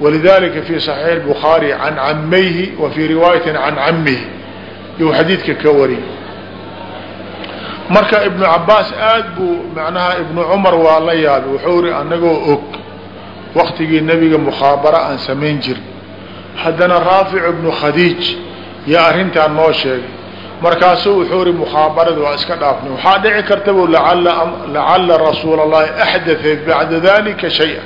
Speaker 1: Walidaalika fii saxiix اbukhaari can camayhi wa fii riwaayatin can camihi yuu xadiidka ka wariyay marka ibnu cabaas aad buu macnaha ibnu cumar waa la yaabay wuxuu ri anagoo og waktigii nebiga mukhaabara aan samayn jirin haddana raafic ibnu khadiij yaa arrintaan noo sheegay. Markaasuu wuxuu ri mukhaabarada waa iska dhaafnay waxaa dhici karta bu lacala rasuula اllahi axdatha bacda dalika shaya.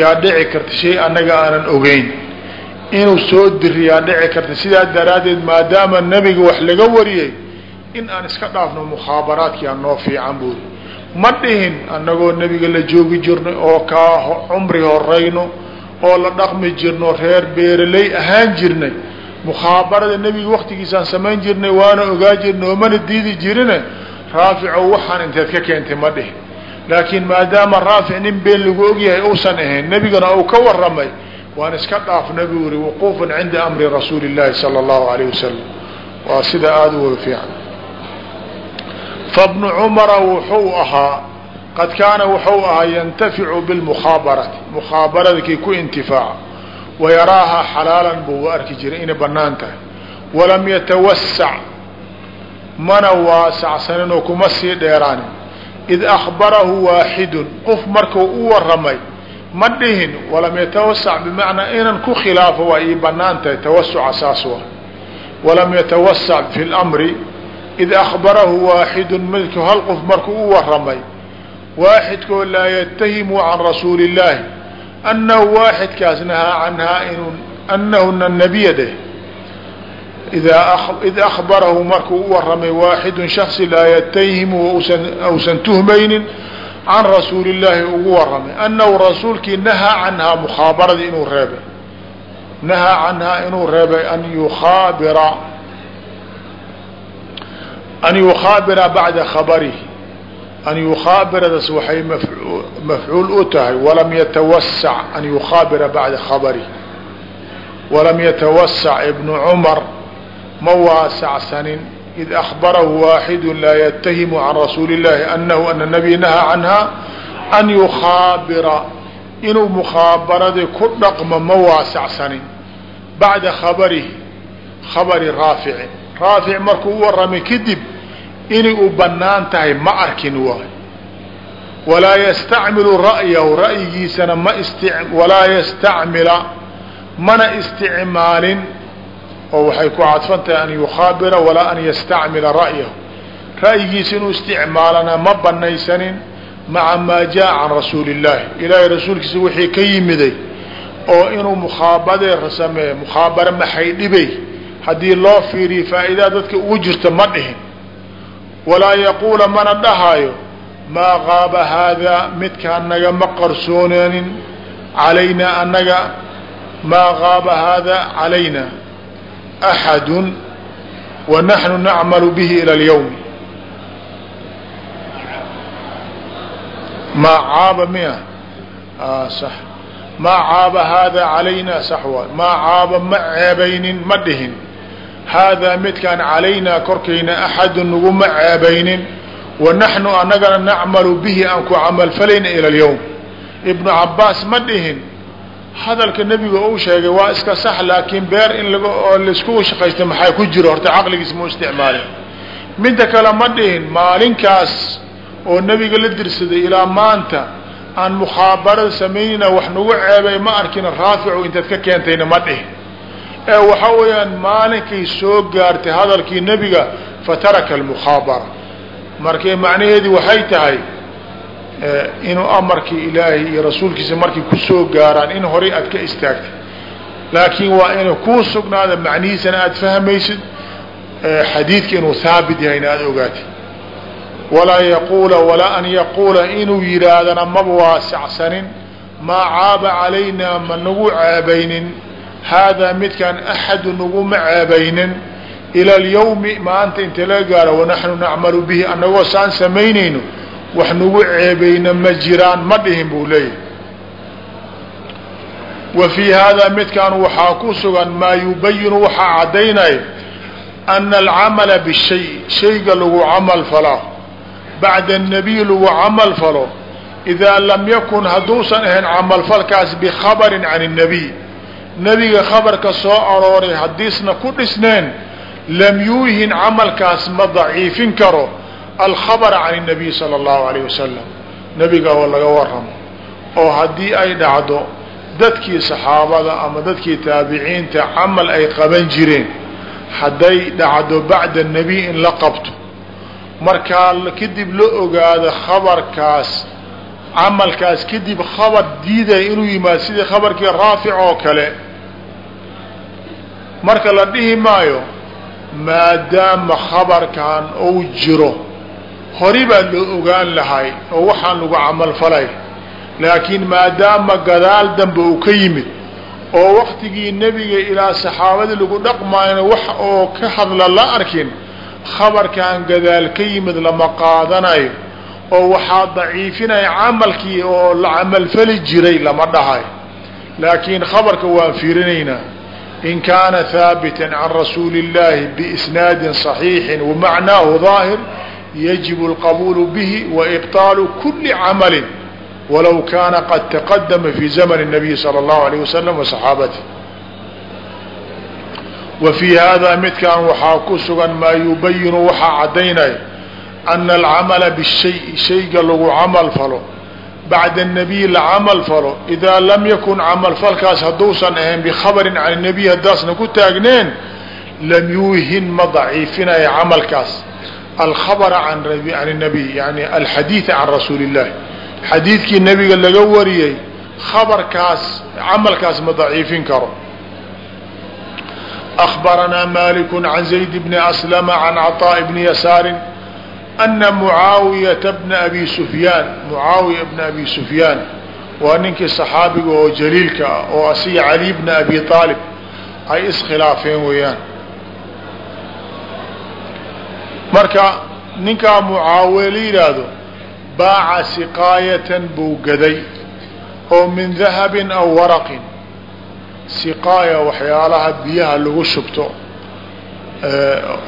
Speaker 1: Yaa dhici karta shay annaga aanan ogeyn. Inuu soo diriyaa dhici karta. Sidaa daraaddeed maadaama nebiga wax laga wariyey in aan iska dhaafno mukhaabaraadkiaa noo fiican buuri ma dhihin annagoo nebiga la joogi jirnay oo kaa cumri horayno oo la dhaqmi jirno reer beeraley ahaan jirnay. Mukhaabarada nebiga waktigiisaan samayn jirnay waana ogaa jirna oo mana diidi jirine raafico waxaan inteed ka keentay ma dhihi. Laakiin maadaama raafic nin been lagu ogyahay uusan ahayn nebigana uu ka waramay waan iska dhaafna buu yihi wuquufan cinda amri rasuuli illaahi sala allahu alayh wasalam waa sida aada uga fiican. Fabnu cumara wuxuu ahaa qad kaana wuxuu ahaa yantaficu bilmukhaabarati mukhaabarada kii ku intifaaca wayaraahaa xalaalan buu u arki jiray inay bannaan tahay walam yatawasac mana waasacsanin oo kuma sii dheeraanin id akbarahu waaxidun qof markuu u waramay ma dhihin walam yatawasac bimacnaa inan ku khilaafo waa ii bannaan tahay tawasuca saas wa walam yatawasac fi lmri id akbarahu waaxidun midku hal qof markuu u waramay waaxidkoo laa yatahimu can rasuuli illaahi annahu waaxidkaas nahaa canhaa inu anahuna nabiya deh id akbarahu markuu u waramay waaxidu shaksi laa yatahimu ausan tuhmaynin can rasuuli llaahi ugu waramay annahu rasuulkii nahaa canhaa mukhaabaradii inuu reebay nahaa canhaa inuu reebay an yukhaabira an yukhaabira bacda khabarihi an yukhaabiradaas waxay mafcuul u tahay walam yatawasac an yukhaabira bacda khabarihi walam yatawasac ibnu cumar ma waasacsanin id akbarahu waaxidu laa yatahimu can rasuuli اllahi anahu ana nabiy nahaa canha an yukhaabira inuu mukhaabaradii ku dhaqmo ma waasacsanin bacda khabarihi khabari raafici raafic markuu u waramay kadib inay u bannaan tahay ma arkin waay. Walaa yastacmilu ra'yahu ra'yigiisana ma walaa yastacmila mana isticmaalin oo waxay ku cadfan tahay an yukhaabira walaa an yastacmila ra'yahu ra'yigiisa inuu isticmaalana ma banaysanin maca maa jaa can rasuuli illaahi ilaahay rasuulkiisa wixii ka yimiday oo inuu mukhaabadee sameeyo mukhaabare maxay dhibay? Haddii loo fiiriyo faa'idaa dadka ugu jirta ma dhihin walaa yaquula mana dhahaayo maa qaaba haadaa midkaan nagama qarsoonaanin calaynaa annaga maa qaaba haadaa calayna axadun wa naxnu nacmalu bihi ila alyawmi maa caaba miya? Sax. Maa caaba haadaa calayna sax waay maa caaba ma ceebaynin ma dhihin haadaa midkaan calaynaa korkayna axadun naguma ceebaynin wa naxnu annagana nacmalu bihi aan ku camalfalayna ila alyawm ibnu cabaas ma dhihin hadalka nebiga uu sheegay waa iska sax laakiin beer in lag oo la isku shaqaysta maxaa ku jiro horta caqligiis mu isticmaalin midda kale ma dhihin maalinkaas oo nebiga la dirsaday ilaa maanta aan mukhaabaro samaynayna wax nagu ceebay ma arkin raaficu intaad ka keentayna ma dhihin ee waxa weeyaan maalinkay soo gaartay hadalkii nebiga fataraka almukhaabara marka macnaheedii waxay tahay inuu amarkii ilaahay iyo rasuulkiisa markay ku soo gaaraan in horay aad ka istaagtay. Laakiin waa inuu kuu sugnaada macnihiisana aad fahmaysid xadiidka inuu haabit yahayna aada ogaatid. Walaa yaquula walaa an yaquula inuu yidhaahdana maba waasacsanin maa caaba calaynaa ma nagu ceebaynin haadaa midkaan axadu naguma ceebaynin ila alyawmi maanta inta laga gaaro wanaxnu nacmalu bihi annagoo saan samaynayno wax nagu ceebayna ma jiraan ma dhihin buu leeyahy wa fii haadaa midkaan waxaa ku sugan maa yubayinu waxaa caddaynaya ana alcamala bishay shayga lagu camal falaa bacda annabiy lagu camal falo idaa lam yakun hadduusan ahayn camalfalkaas bikhabarin can الnabiy nebiga khabarka soo arooray hadiisna ku dhisneen lam yuuhin camalkaas ma daciifin karo alkhabara can اnabiy sala allahu alayh wasalam nebiga oo laga waramo oo haddii ay dhacdo dadkii saxaabada ama dadkii taabiciinta camal ay qaban jireen. Hadday dhacdo bacda nebiy in la qabto. Markaa kadib la ogaado khabarkaas camalkaas kadib khabar diidaya inuu yimaado sidii khabarkii raafic oo kale. Marka la dhihi maayo maadaama khabarkan ou jiro hori baa loo ogaan lahay oo waxaan lagu camalfalay laakiin maadaama gadaal dambe uu ka yimid oo waktigii nebiga ilaa saxaabadii lagu dhaqmaayna wax oo ka hadla la arkin khabarkan gadaal ka yimid lama qaadanayo oo waxaa daciifinaya camalkii oo la camalfali jiray lama dhahay laakiin khabarka waan fiirinaynaa in kaana haabita can rasuuli اllahi biisnaadin صaxiixi wamacnaahu ظaahir yajibu اlqabuulu bihi waibطaalu kuli camali walow kaana qad taqadama fi zamn الnabiy salى اllahu alayh wasalam waصaxaabatih wa fii hada midkan waxaa ku sugan maa yubayinu waxaa caddaynaya ana alcamala bishayi shayga lagu camal falo bacda annabiy la camal falo idaa lam yakun camalfalkaas hadduusan ahayn bikhabarin can annabiy haddaasna ku taagneen lam yuuhin ma daciifinaya camalkaas alkhabara can annabiy yani alxadiida can rasuuli illahi xadiidkii nebiga laga wariyey khabarkaas camalkaas ma daciifin karo akhbaranaa maaliku can zayd bni aslama can caطaaءi bni yasaari أن معاaوية بن أبي سفyاan معاaوية بن أبي سفyاan waa ninkii صحaabiga oo jليilka ah oo asiga علي بن أبي طالب ay iskhilaafeen weeyaan marka ninkaa mucaawiya la yidhaahdo baaca siqaayatan buu gaday oo min dahabin aw waraqin siqaaya waxyaalaha biyaha lagu shubto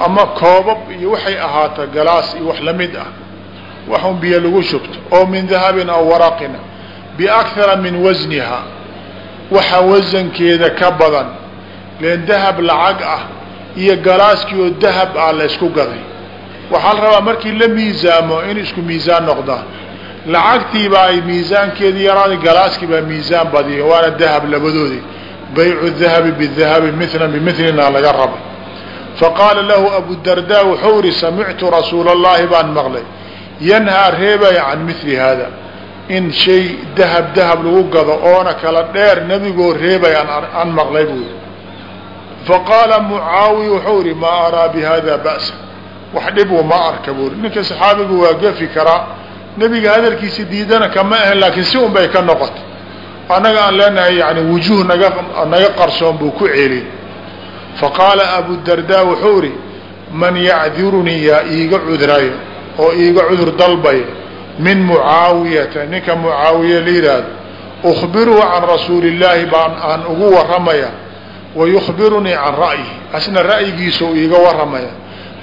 Speaker 1: ama koobab iyo waxay ahaata galaas iyo wax la mid ah. Waxun biyo lagu shubto. Oo min dahabin aw waraqina biakthara min wasniha waxa wasankeeda ka badan. Leen dahab lacag ah iyo galaaskii oo dahab ah la gaday waxaa la rabaa markii la miisaamo in isku miisaan noqdaan lacagtiibaa ay miisaankeedii yaraaday galaaskii baa miisaan badiya waana dahab labadoodii baycu dahabi bidahabi milan bimilina laga rabay faqaala lahu abudarda wuxuu ihi samictu rasuula allahi baan maqlay yanhaa reebaya can mili hada in shay dahab dahab lagu gado oona kala dheer nebigoo reebay aan maqlay buu yii faqaala mucaawiya wuxuu ihi maa araa bihada ba'sa wax dhibu ma arka buuri ninka saxaabigu waa gefi karaa nebiga hadalkiisa diidana kama ahan laakiin si un bay ka noqotay annaga aan leenahay yani wujuuh naga naga qarsoon buu ku celiyey faqaala abudardaa wuxuu ihi man yacdirunii yaa iiga cudrayo oo iiga cudur dalbaya min mucaawiyata. Ninka mucaawiya la yidhaahdo ukhbiruhu can rasuuli illaahi baan aan ugu waramaya wa yukhbirunii can ra'yihi asna ra'yigiisa u iiga waramaya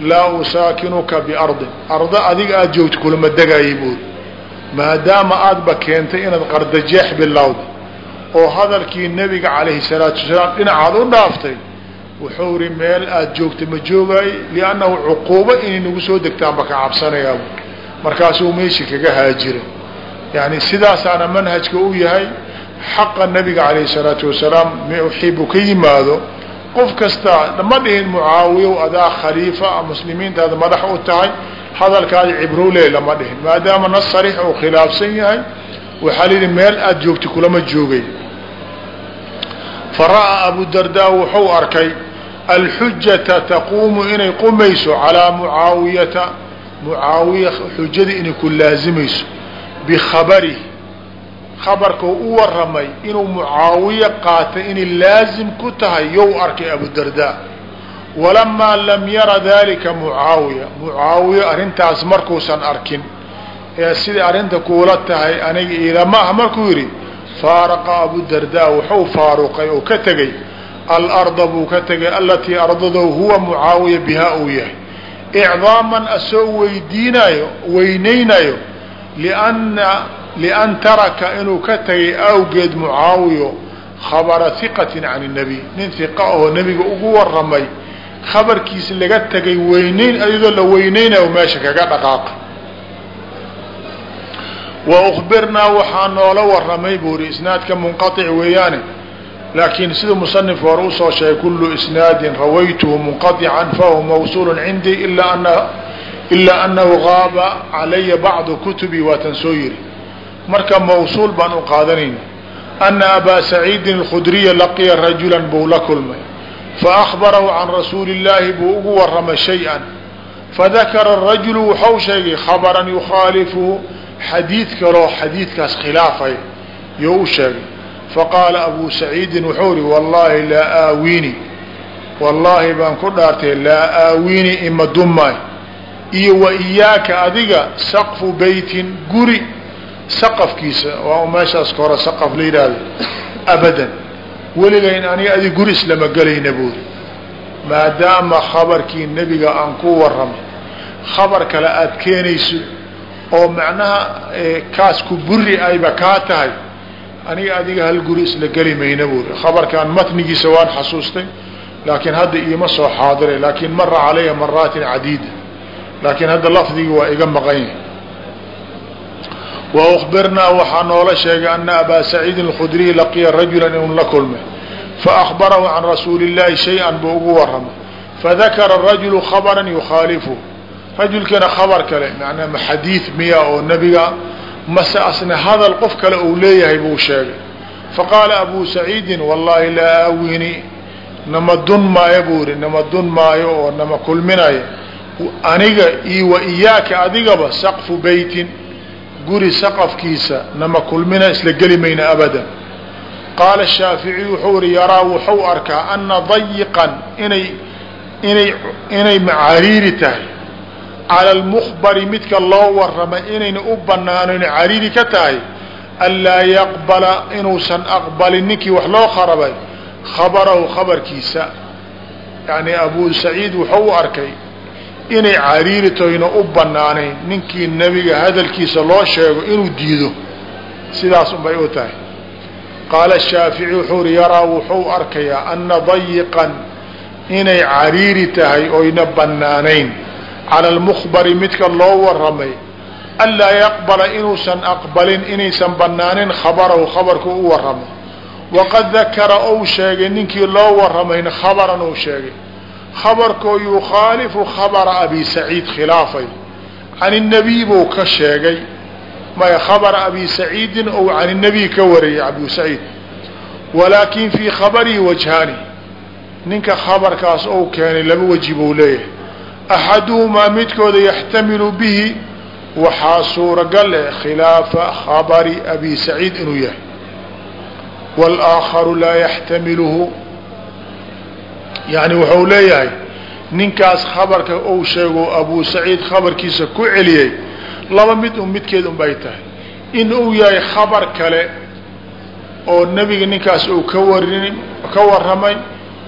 Speaker 1: laa usaakinuka biardin. Ardo adiga aada joogto kulama degayay buuri maadaama aadba keentay inaad qardajeex bilowda oo hadalkii nebiga calayhi salaatu wasalaam dhinacaad u dhaaftay wuxuu ihi meel aada joogta ma joogaaye liannahu cuquubo inay nagu soo degtaanba ka cabsanayaa markaasuu meeshii kaga haajiray yani sidaasaana manhajka u yahay xaqa nabiga calayhi salaatu wasalaam mxibu ka yimaado qof kasta ma dhihin mucaawiyow adaa khaliifa muslimiintaada madax u tahay hadalkaadi cibrowle lama dhihin. Maadaama nas sariix uu khilaafsan yahay waxaa la yidhi meel aada joogta kulama joogay. Fa ra'aa abu dardaa wuxuu arkay alxujata taquumu inay qumayso calaa mucaawiyata mucaawiya xujadii inay ku laazimayso bikhabarihi khabarkau u waramay inuu mucaawiya qaatay inay laazim ku tahay yow arkay abudardaa walamaa lam yara dalika mucaawiya mucaawiya arrintaas markuusan arkin ee sidai arrinta kuula tahay aniga ilama ah markuu yidhi faaraqa abudardaa wuxuu faaruqay oo ka tegey alarda buu ka tegay alatii ardadow huwa mucaawiya bihaa uu yahay. Icdaaman asoo weydiinaayo weynaynayo lina lian taraka inuu ka tagay awgeed mucaawiyo khabara hiqatin can اnabiy nin hiqa oo nebiga ugu waramay khabarkiis laga tegay weynayn iyadoo la weynaynayo meesha kaga dhaqaaqa wa birnaa waxaa noola waramay buu ihi isnaadka munqaic weeyaane laakiin siduu musanif hore u soo sheegay kullu isnaadin rawaytuhu munqadican fahuwa mawsuulun cindii ilaa annahu qaaba calaya bacdu kutubii waatan soo yiri. Marka mawsuul baan u qaadanayna ana abaa saciidin alkhudriya laqiya rajulan buu la kulmay. Faahbarahu can rasuuli illaahi buu ugu waramay shay-an. Fadakara arajulu waxau sheegay khabaran yukhaalifuhu xadiid kaloo xadiidkaas khilaafay you u sheegay faqaala abu saciidin wuxuu ihi wallaahi laa aawini wallaahi baan ku dhaartay laa aawini ima dumay iyo wa iyaaka adiga saqfu beytin guri saqafkiisa waa meeshaas ka hore saqaf la yidhaahdo abadan weligayn aniga adig guri islama gelayna buuri maadaama khabarkii nebiga aan ku waramay khabar kale aada keenayso oo macnaha kaas ku buri ayba kaa tahay aniga adiga hal guri isla geli mayna buuri. Khabarkaan matnigiisa waan xasuustay laakiin hadda iima soo xaadiray laakiin mara calaya maraatin cadiida laakiin hadda lafdigii waa iga maqan yahay. Wa ukbirnaa waxaa noola sheegay ana abaa saciidin alkhudriy laqiya rajulan inuu la kulmay. Faakbarahu can rasuuli illaahi shay-an buu ugu waramay fadakara rajulu khabaran yukhaalifu rajulkiina khabar kale manaa ma xadiid miya oo nebiga mase asna hadal qof kale uu leeyahay buu sheegay. Faqaala abu saciidin wallaahi laa aawini nama dun maayo buu yihi nama dun maayo oo nama kulminayo. Aniga iyo wa iyaaka adigaba saqfu beytin guri saqafkiisa nama kulmina isla geli mayna abadan. Qaala shaaficiy wuxuu ihi yaraa wuxuu arkaa ana dayiqan inay inay inay macaariiri tahay cala almukhbari midka loo waramay inayna u banaano cariiri ka tahay anlaa yaqbala inuusan aqbalin ninkii wax loo kharabay khabarahu khabarkiisa. Yani abu saciid wuxuu u arkay inay cariiri toyna u banaanayn ninkii nebiga hadalkiisa loo sheego inuu diido. Sidaas unbay u tahay. Qaala shaafici wuxuu ri yaraa wuxuu arkayaa ana dayiqan inay cariiri tahay oyna banaanayn cala almukhbari midka loo waramay anlaa yaqbala inuusan aqbalin inaysan banaanin khabarahu khabarka u waramo waqad dakara ou sheegay ninkii loo waramayna khabaran ou sheegay khabarkoo yukhaalifu khabara abi saciid khilaafay can inabiy buu ka sheegay maya khabara abi saciidin ou can inabiy ka wariyay abu saciid walaakin fii khabarihi wajhaani ninka khabarkaas ou keenay laba weji buu leeyahay axaduhumaa midkooda yaxtamilu bihi waxaa suuragal eh khilaafa khabari abi saciid inuu yahay wاlaakharu laa yaxtamiluhu yani wuxuu leeyahay ninkaas khabarka ou sheego abu saciid khabarkiisa ku celiyey laba mid un midkeed un bay tahay in uu yahay khabar kale oo nebiga ninkaas uu ka warin ka waramay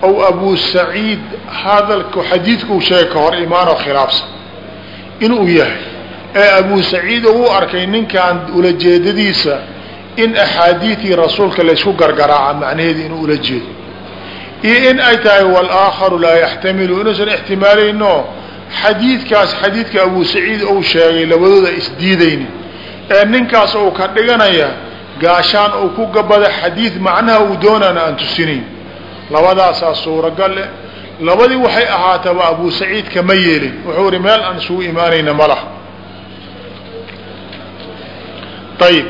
Speaker 1: ow abu saciid hadalka xadiidka uu sheegay ka hor imaanoo khilaafsan. Inuu yahay. Ee abu saciid uu arkay ninkan ulajeedadiisa in axaadiidii rasuulka laysku gargaraaca macnaheeda inuu ula jeedo. Iyo in ay tahay walaakharu laa yaxtamilu. Inuusan ixtimaalayno xadiidkaas xadiidka abu saciid uu sheegay labadooda isdiidaynin. Ee ninkaas uu ka dhiganaya gaashaan uu ku gabada xadiid macnaha uu doonana aan tusinayn labadaasaa suuragal leh labadii waxay ahaataba abu saciid kama yeelin wuxuu ihi meel aan isugu imaanayna ma laha ayb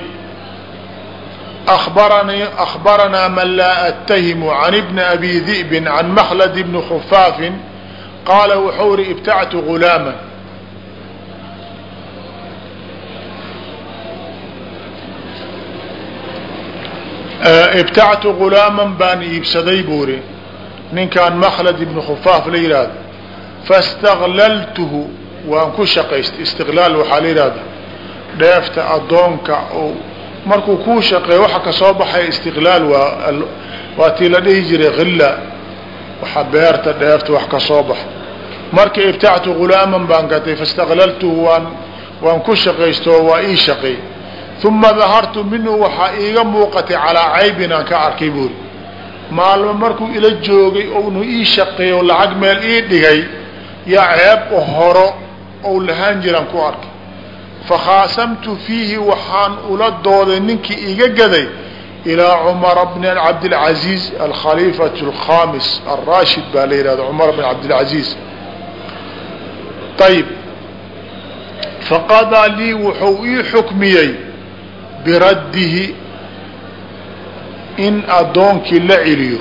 Speaker 1: أخبرني أخبرنا من لا أتهم عن ابن أبي ذئب عن مخلد بن خفاف قال وxuu ri ابتعت غلاما ibtactu gulaaman baan iibsaday buuri. Ninkaan makhlad ibnu khufaaf la yidhaahdo faاstaqlaltuhu waan ku shaqaystay. Istiqlaal waxaa la yidhahda dheefta addoonka oo markuu kuu shaqeeyo waxa ka soo baxaya istiqlaal waa waa tii la dhihi jiray khilla waxa beerta dheefta wax ka soo baxa marka ibtactu gulaaman baan gatay. Faاstaqlaltuhu waan waan ku shaqaysto oo waa ii shaqeey uma dahartu minhu waxaa iiga muuqatay calaa caybin aan ka arkay buuri maalmo markuu ila joogay ounu ii shaqeeyo lacag meel ii dhigay yaa ceeb horo ou lahaan jiraan ku arkay fakhaasamtu fiihi waxaan ula dooday ninkii iga gaday ilaa cumara bn cabdilcaziiz alkhaliifat alkhamis alraashid baa la yihahda cumar bn cabdilcaziiz ayib faqadaa lii wuxuu ii xukmiyey biraddihi in addoonkii la celiyo.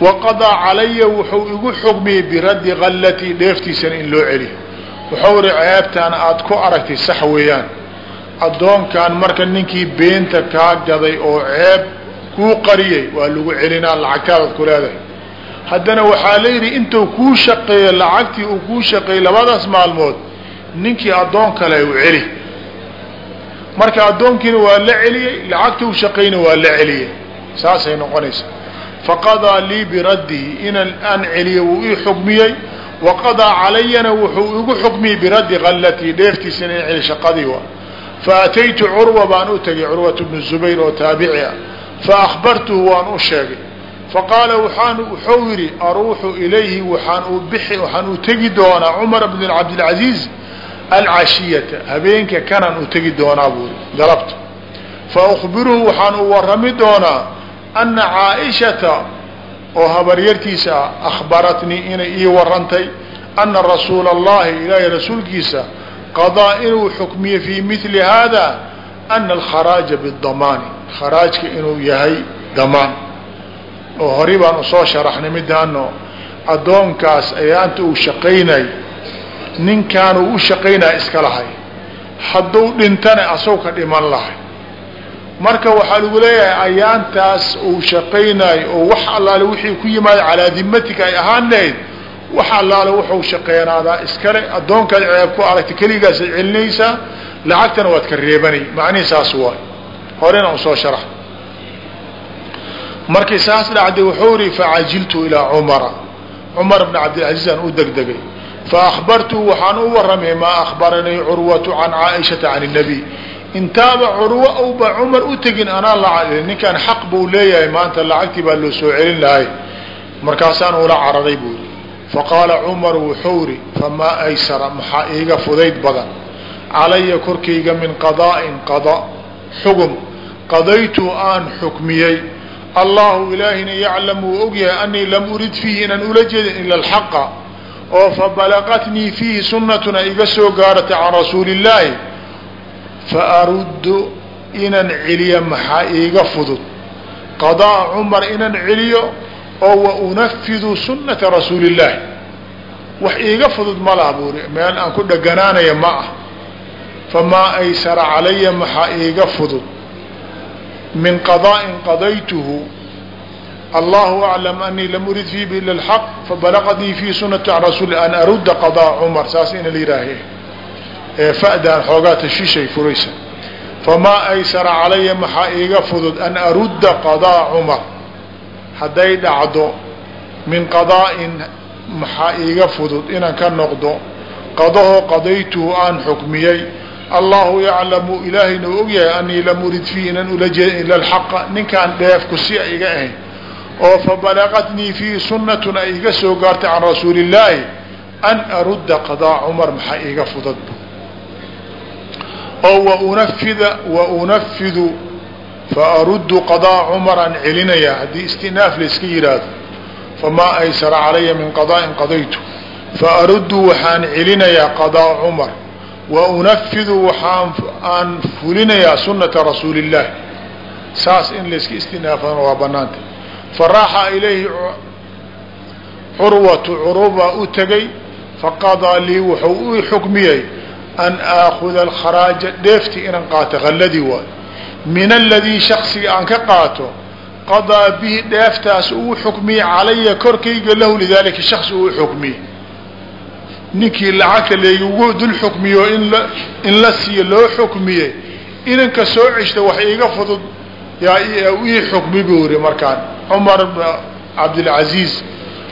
Speaker 1: Wa qadaa calaya wuxuu igu xukmiyey biraddi kallatii dheeftiisana in loo celiyo. Wuxuu ri ceebtaan aada ku aragtay sax weeyaan. Addoonkan marka ninkii beenta kaa gaday oo ceeb kuu qariyey waa lagu celinaa lacagtaadaad ku leedahay. Haddana waxaa la yidhi intuu kuu shaqeeyo lacagtii uu kuu shaqeeyey labadaas maalmood ninkii addoon kale u celi marka addoonkiina waa la celiyey lacagta u shaqeyna waa la celiyey. Saasay noqonaysa. Faqadaa lii biraddihi inan aan celiyo wuu ii xukmiyey. Waqadaa calayana wuxuu igu xukmiyey biraddi kallatii dheeftiisa in celi shaqadii wa faataytu curwa baan u tegay curwat bnu zubayr oo taabici ah. Faahbartuhu waan u sheegay. Faqaala waan wuxuu yidhi aruuxu ilayhi waxaan u bixi waxaan u tegi doonaa cumar bn cabdilcaziiz alcashiyata habeenka kanaan u tegi doonaa buuri galabta. Faukbiruhu waxaan u warami doonaa ana caaishata oo habaryartiisa ah akhbaratnii inay ii warantay ana rasuula allahi ilaahay rasuulkiisa qadaa inuu xukmiye fii mili hada ana alkharaaja bidamaani kharaajka inuu yahay damaan. Oo hori baan u soo sharaxnay midaano addoonkaas ayaanta uu shaqaynay ninkaanuu u shaqaynaya iska lahay. Hadduu dhintana asagoo ka dhiman lahay. Marka waxaa lagu leeyahay ayaantaas uu shaqaynayo oo wax allaale wixii ku yimaada calaa dimatika ay ahaan lahayd wax allaale wuxuu shaqeynaadaa iskale. Addoonkaad ceeb ku aragta keligaasad celinaysaa lacagtana waad ka reebanay macnihi saas waay. Horena u soo sharax. Markii saas dhacday wuxuu ihi facajiltu ilaa cumara. Cumar bn cabdilcaziiz u degdegay faahbartu waxaan u waramay maa ahbaranii curwatu can caaishata can الnabiy intaaba curwo owba cumar u tegin anaa lacag ninkaan xaq buu leeyahay maanta lacagtii baa loo soo celin lahay markaasaan ula cararay buu yidhi faqaala cumar wuxuu ri famaa aysara maxaa iiga fudayd badan calaya korkayga min qadaa'in qada xugum qadaytu aan xukmiyey allahu ilaahina yaclam wuu ogyahay anii lam urid fiihi inaan ula jeedin ila alxaqa oo fabalaqatnii fiihi sunnatuna iga soo gaaratay can rasuuli illaahi fa aruddu inaan celiyo maxaa iiga fudud? Qadaa cumar inaan celiyo oo wa unafidu sunnata rasuuli illaahi wax iiga fudud ma laha buuri meel aan ku dheganaanaya ma ah. Famaa aysara calaya maxaa iiga fudud? Min qadaa'in qadaytuhu allahu aclam anii lam urid fiih ila lxaq fabalaqatnii fii sunati rasuuli an arudda qadaa cumar saas ina la yihaahe fa'daan xoogaa tashiishay furaysa. Famaa aysara calaya maxaa iiga fudud an arudda qadaa cumar hadday dhacdo min qadaa'in maxaa iiga fudud inaan ka noqdo? Qadahoo qadaytuhu aan xukmiyey. Allahu yaclamu ilaahayna u ogyahay anii lam urid fiih inaan ula jeedin iga ahayn oo fabalaqatnii fiihi sunnatun ay iga soo gaartay can rasuuli illaahi an arudda qadaa cumar maxaa iiga fudad oo waunafida wa unafidu fa aruddu qadaa cumaraan celinayaa haddii istinaaf layska yidhaahdo famaa aysara calaya min qadaa'in qadaytu fa aruddu waxaan celinayaa qadaa cumar wa unafidu waxaan aan fulinayaa sunnata rasuuli illaahi saas in layska istinaafana waa banaanta faraaxa ilayhi curwatu curubaa u tegay faqadaa lii wuxuu u xukmiyey an aakuda alkharaaja dheefti inaan qaato halladii waay. Min aladii shaksiga aan ka qaato qadaa bihi dheeftaas uu xukmiyey calaya korkayga lahu lidaalika shaksi uu xukmiyey. Ninkii lacagta laygugu dul xukmiyo in la siiyo loo xukmiyey inanka soo ceshta wax iiga fudud yaa ii xukmi buu yiri markaan. Cumar cabdilcaziiz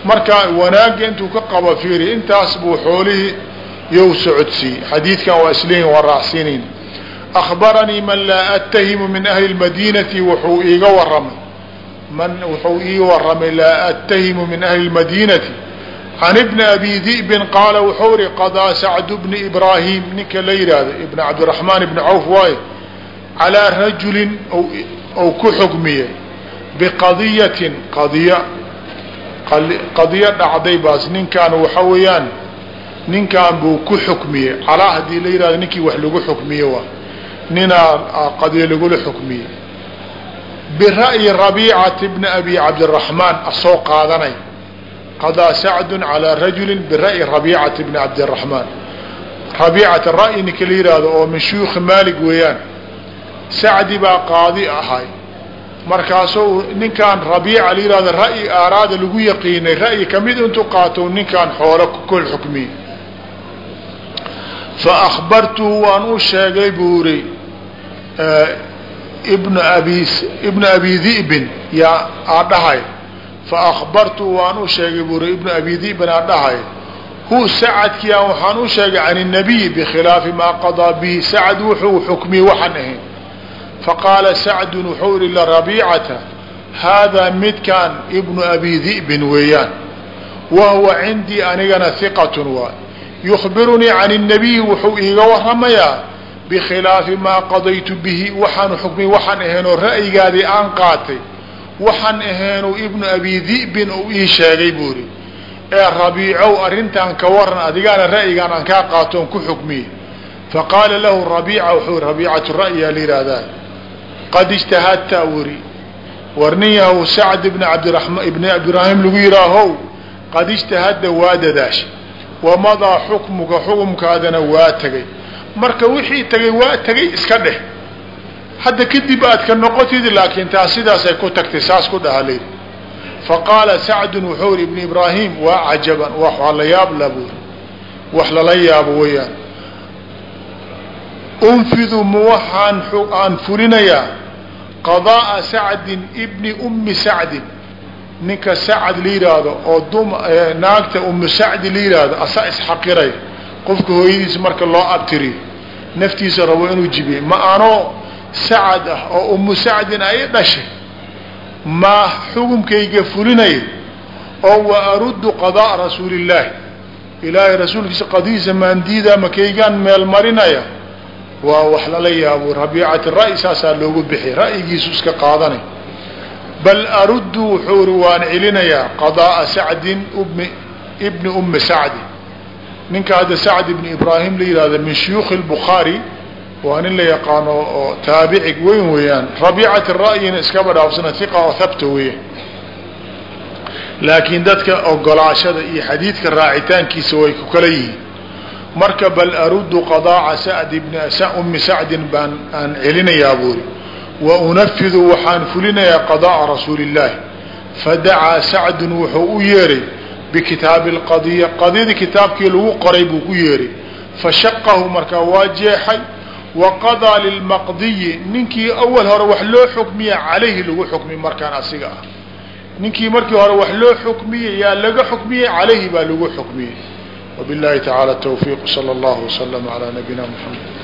Speaker 1: markaa wanaagga intuu ka qabo fiiri intaas buu xoolihii you socodsiiyey. Xadiidkan waa isleeyin waa raacsiinayn akhbaranii man laa attahimu min ahli lmadiinati wuxuu iiga waramay man wuxuu ii waramay laa attahimu min ahli lmadiinati. Can ibni abi di'bin qaala wuxuu ihi qadaa sacdu bni ibraahim ninka la yidhaahdo ibn cabdiraxmaan ibni cawf waaye calaa rajulin ou ku xukmiyey biqadiyatin qadiya. Qadiyo dhacday baas. Ninkaan waxa weeyaan ninkaan buu ku xukmiyey. Calaa haddii la yihahdo ninkii wax lagu xukmiye waa ninaa qadiyo lagula xukmiyey. Bira'yi rabiicati bni abi cabdiraxmaan asoo qaadanay. Qadaa sacdun calaa rajulin bira'yi rabiicati bni cabdiraxmaan rabiicata ra'yi ninka la yihahdo oo min maalig weeyaan sacdi baa qaadi ahay. Markaasuu ninkaan rabiica la yihahdo ra'yi aaraada lagu yaqiinay ra'yi ka mid intuu qaato ninkaan xoolo kol xukmiyey fa akhbartuhu waan u sheegay buu iri ibnu abi ibnu abi di'bin yaa aa dhahay. Fa akhbartuhu waan u sheegay buu iri ibnu abi di'bin aa dhahay. Hu sacadkiian waxaan u sheegay can الnabiy bikhilaafi maa qadaa bihi sacd wuxuu xukmiyey waxaan ahayn faqaala sacdun wuxuu ihi lirabiicata haadaa midkaan ibnu abi di'bin weeyaan wa huwa cindii anigana hiqatun waay yukhbirunii can الnabiyi wuxuu iiga waramayaa bikhilaafi maa qadaytu bihi waxaanu xukmiyey waxaan ahaynoo ra'yigaadii aan qaatay waxaan ahaynuu ibnu abi di'bin uu ii sheegay buu ihi ee rabiicow arrintan ka waran adigaana ra'yigaan aan kaa qaatoon ku xukmiyey faqaala lahu rabiica wuxuu rabiicatu ra'yaa la yihahdaa qad ijtahadta wuri war nin yahow sacd ibn abdirama ibni ibraahim lagu yihaahow qad ijtahadda waa dadaashay. Wamadaa xukmuka xukumkaadana waa tegay marka wixii tegay waa tegay iska dheh. Hadda kadib aad ka noqotid laakiin taas sidaasay ku tagtay saas ku dhahalay faqaala sacdun wuxuu iri ibn ibraahim waa cajaban wax la yaab la buuri wax lala yaabo weeyaan unfidu ma waxaan aan fulinayaa qadaaa sacdin ibni ummi sacdin ninka sacad la yidhaahdo oo naagta ummu sacdi la yidhaahdo asaa isxaqiray qofka hooyadiis marka loo abtiriyo naftiisa rabo inuu jibiye ma anoo sacad ah oo ummu sacdin ay dhashay maa xukumkayga fulinaya oo wa aruddu qadaa rasuulillaahi ilaahay rasuulkiisa qadiisa maandiida makaygaan meel marinaya waa wax lala yaabo rabiicati ra'y saasaa loogu bixi ra'yigiisu iska qaadanay bal aruddu wuxuu ri waan celinayaa qadaaa sacdin ibni ummi sacdi. Ninka hadda sacd ibni ibraahim la yihahdo min shuyuukhi lbukhaari waa nin la yaqaano oo taabici weyn weeyaan. Rabiicati ra'yina iskaba dhaafsana hiqa oo habta weeyaan laakiin dadka ogolaashada iyo xadiidka raacitaankiisa way ku kala yihiin marka bal aruddu qadaaca bni ummi sacdin baan aan celinayaa buuri. Wa unafidu waxaan fulinayaa qada'a rasuuli illaahi fadacaa sacdun wuxuu u yeeray bikitaabi alqadiya qadiyadii kitaabkii lagu qoray buu ku yeeray. Fashaqahu markaa waa jeexay. Wa qadaa lilmaqdiyi ninkii awal hore wax loo xukmiya calayhi lagu xukmi markaan asiga ah. Ninkii markii hore wax loo xukmiyey yaa laga xukmiyey calayhi baa lagu xukmiyey wabillahi tacaala tawfiiq sala allahu waslama calaa nabiyina muxamed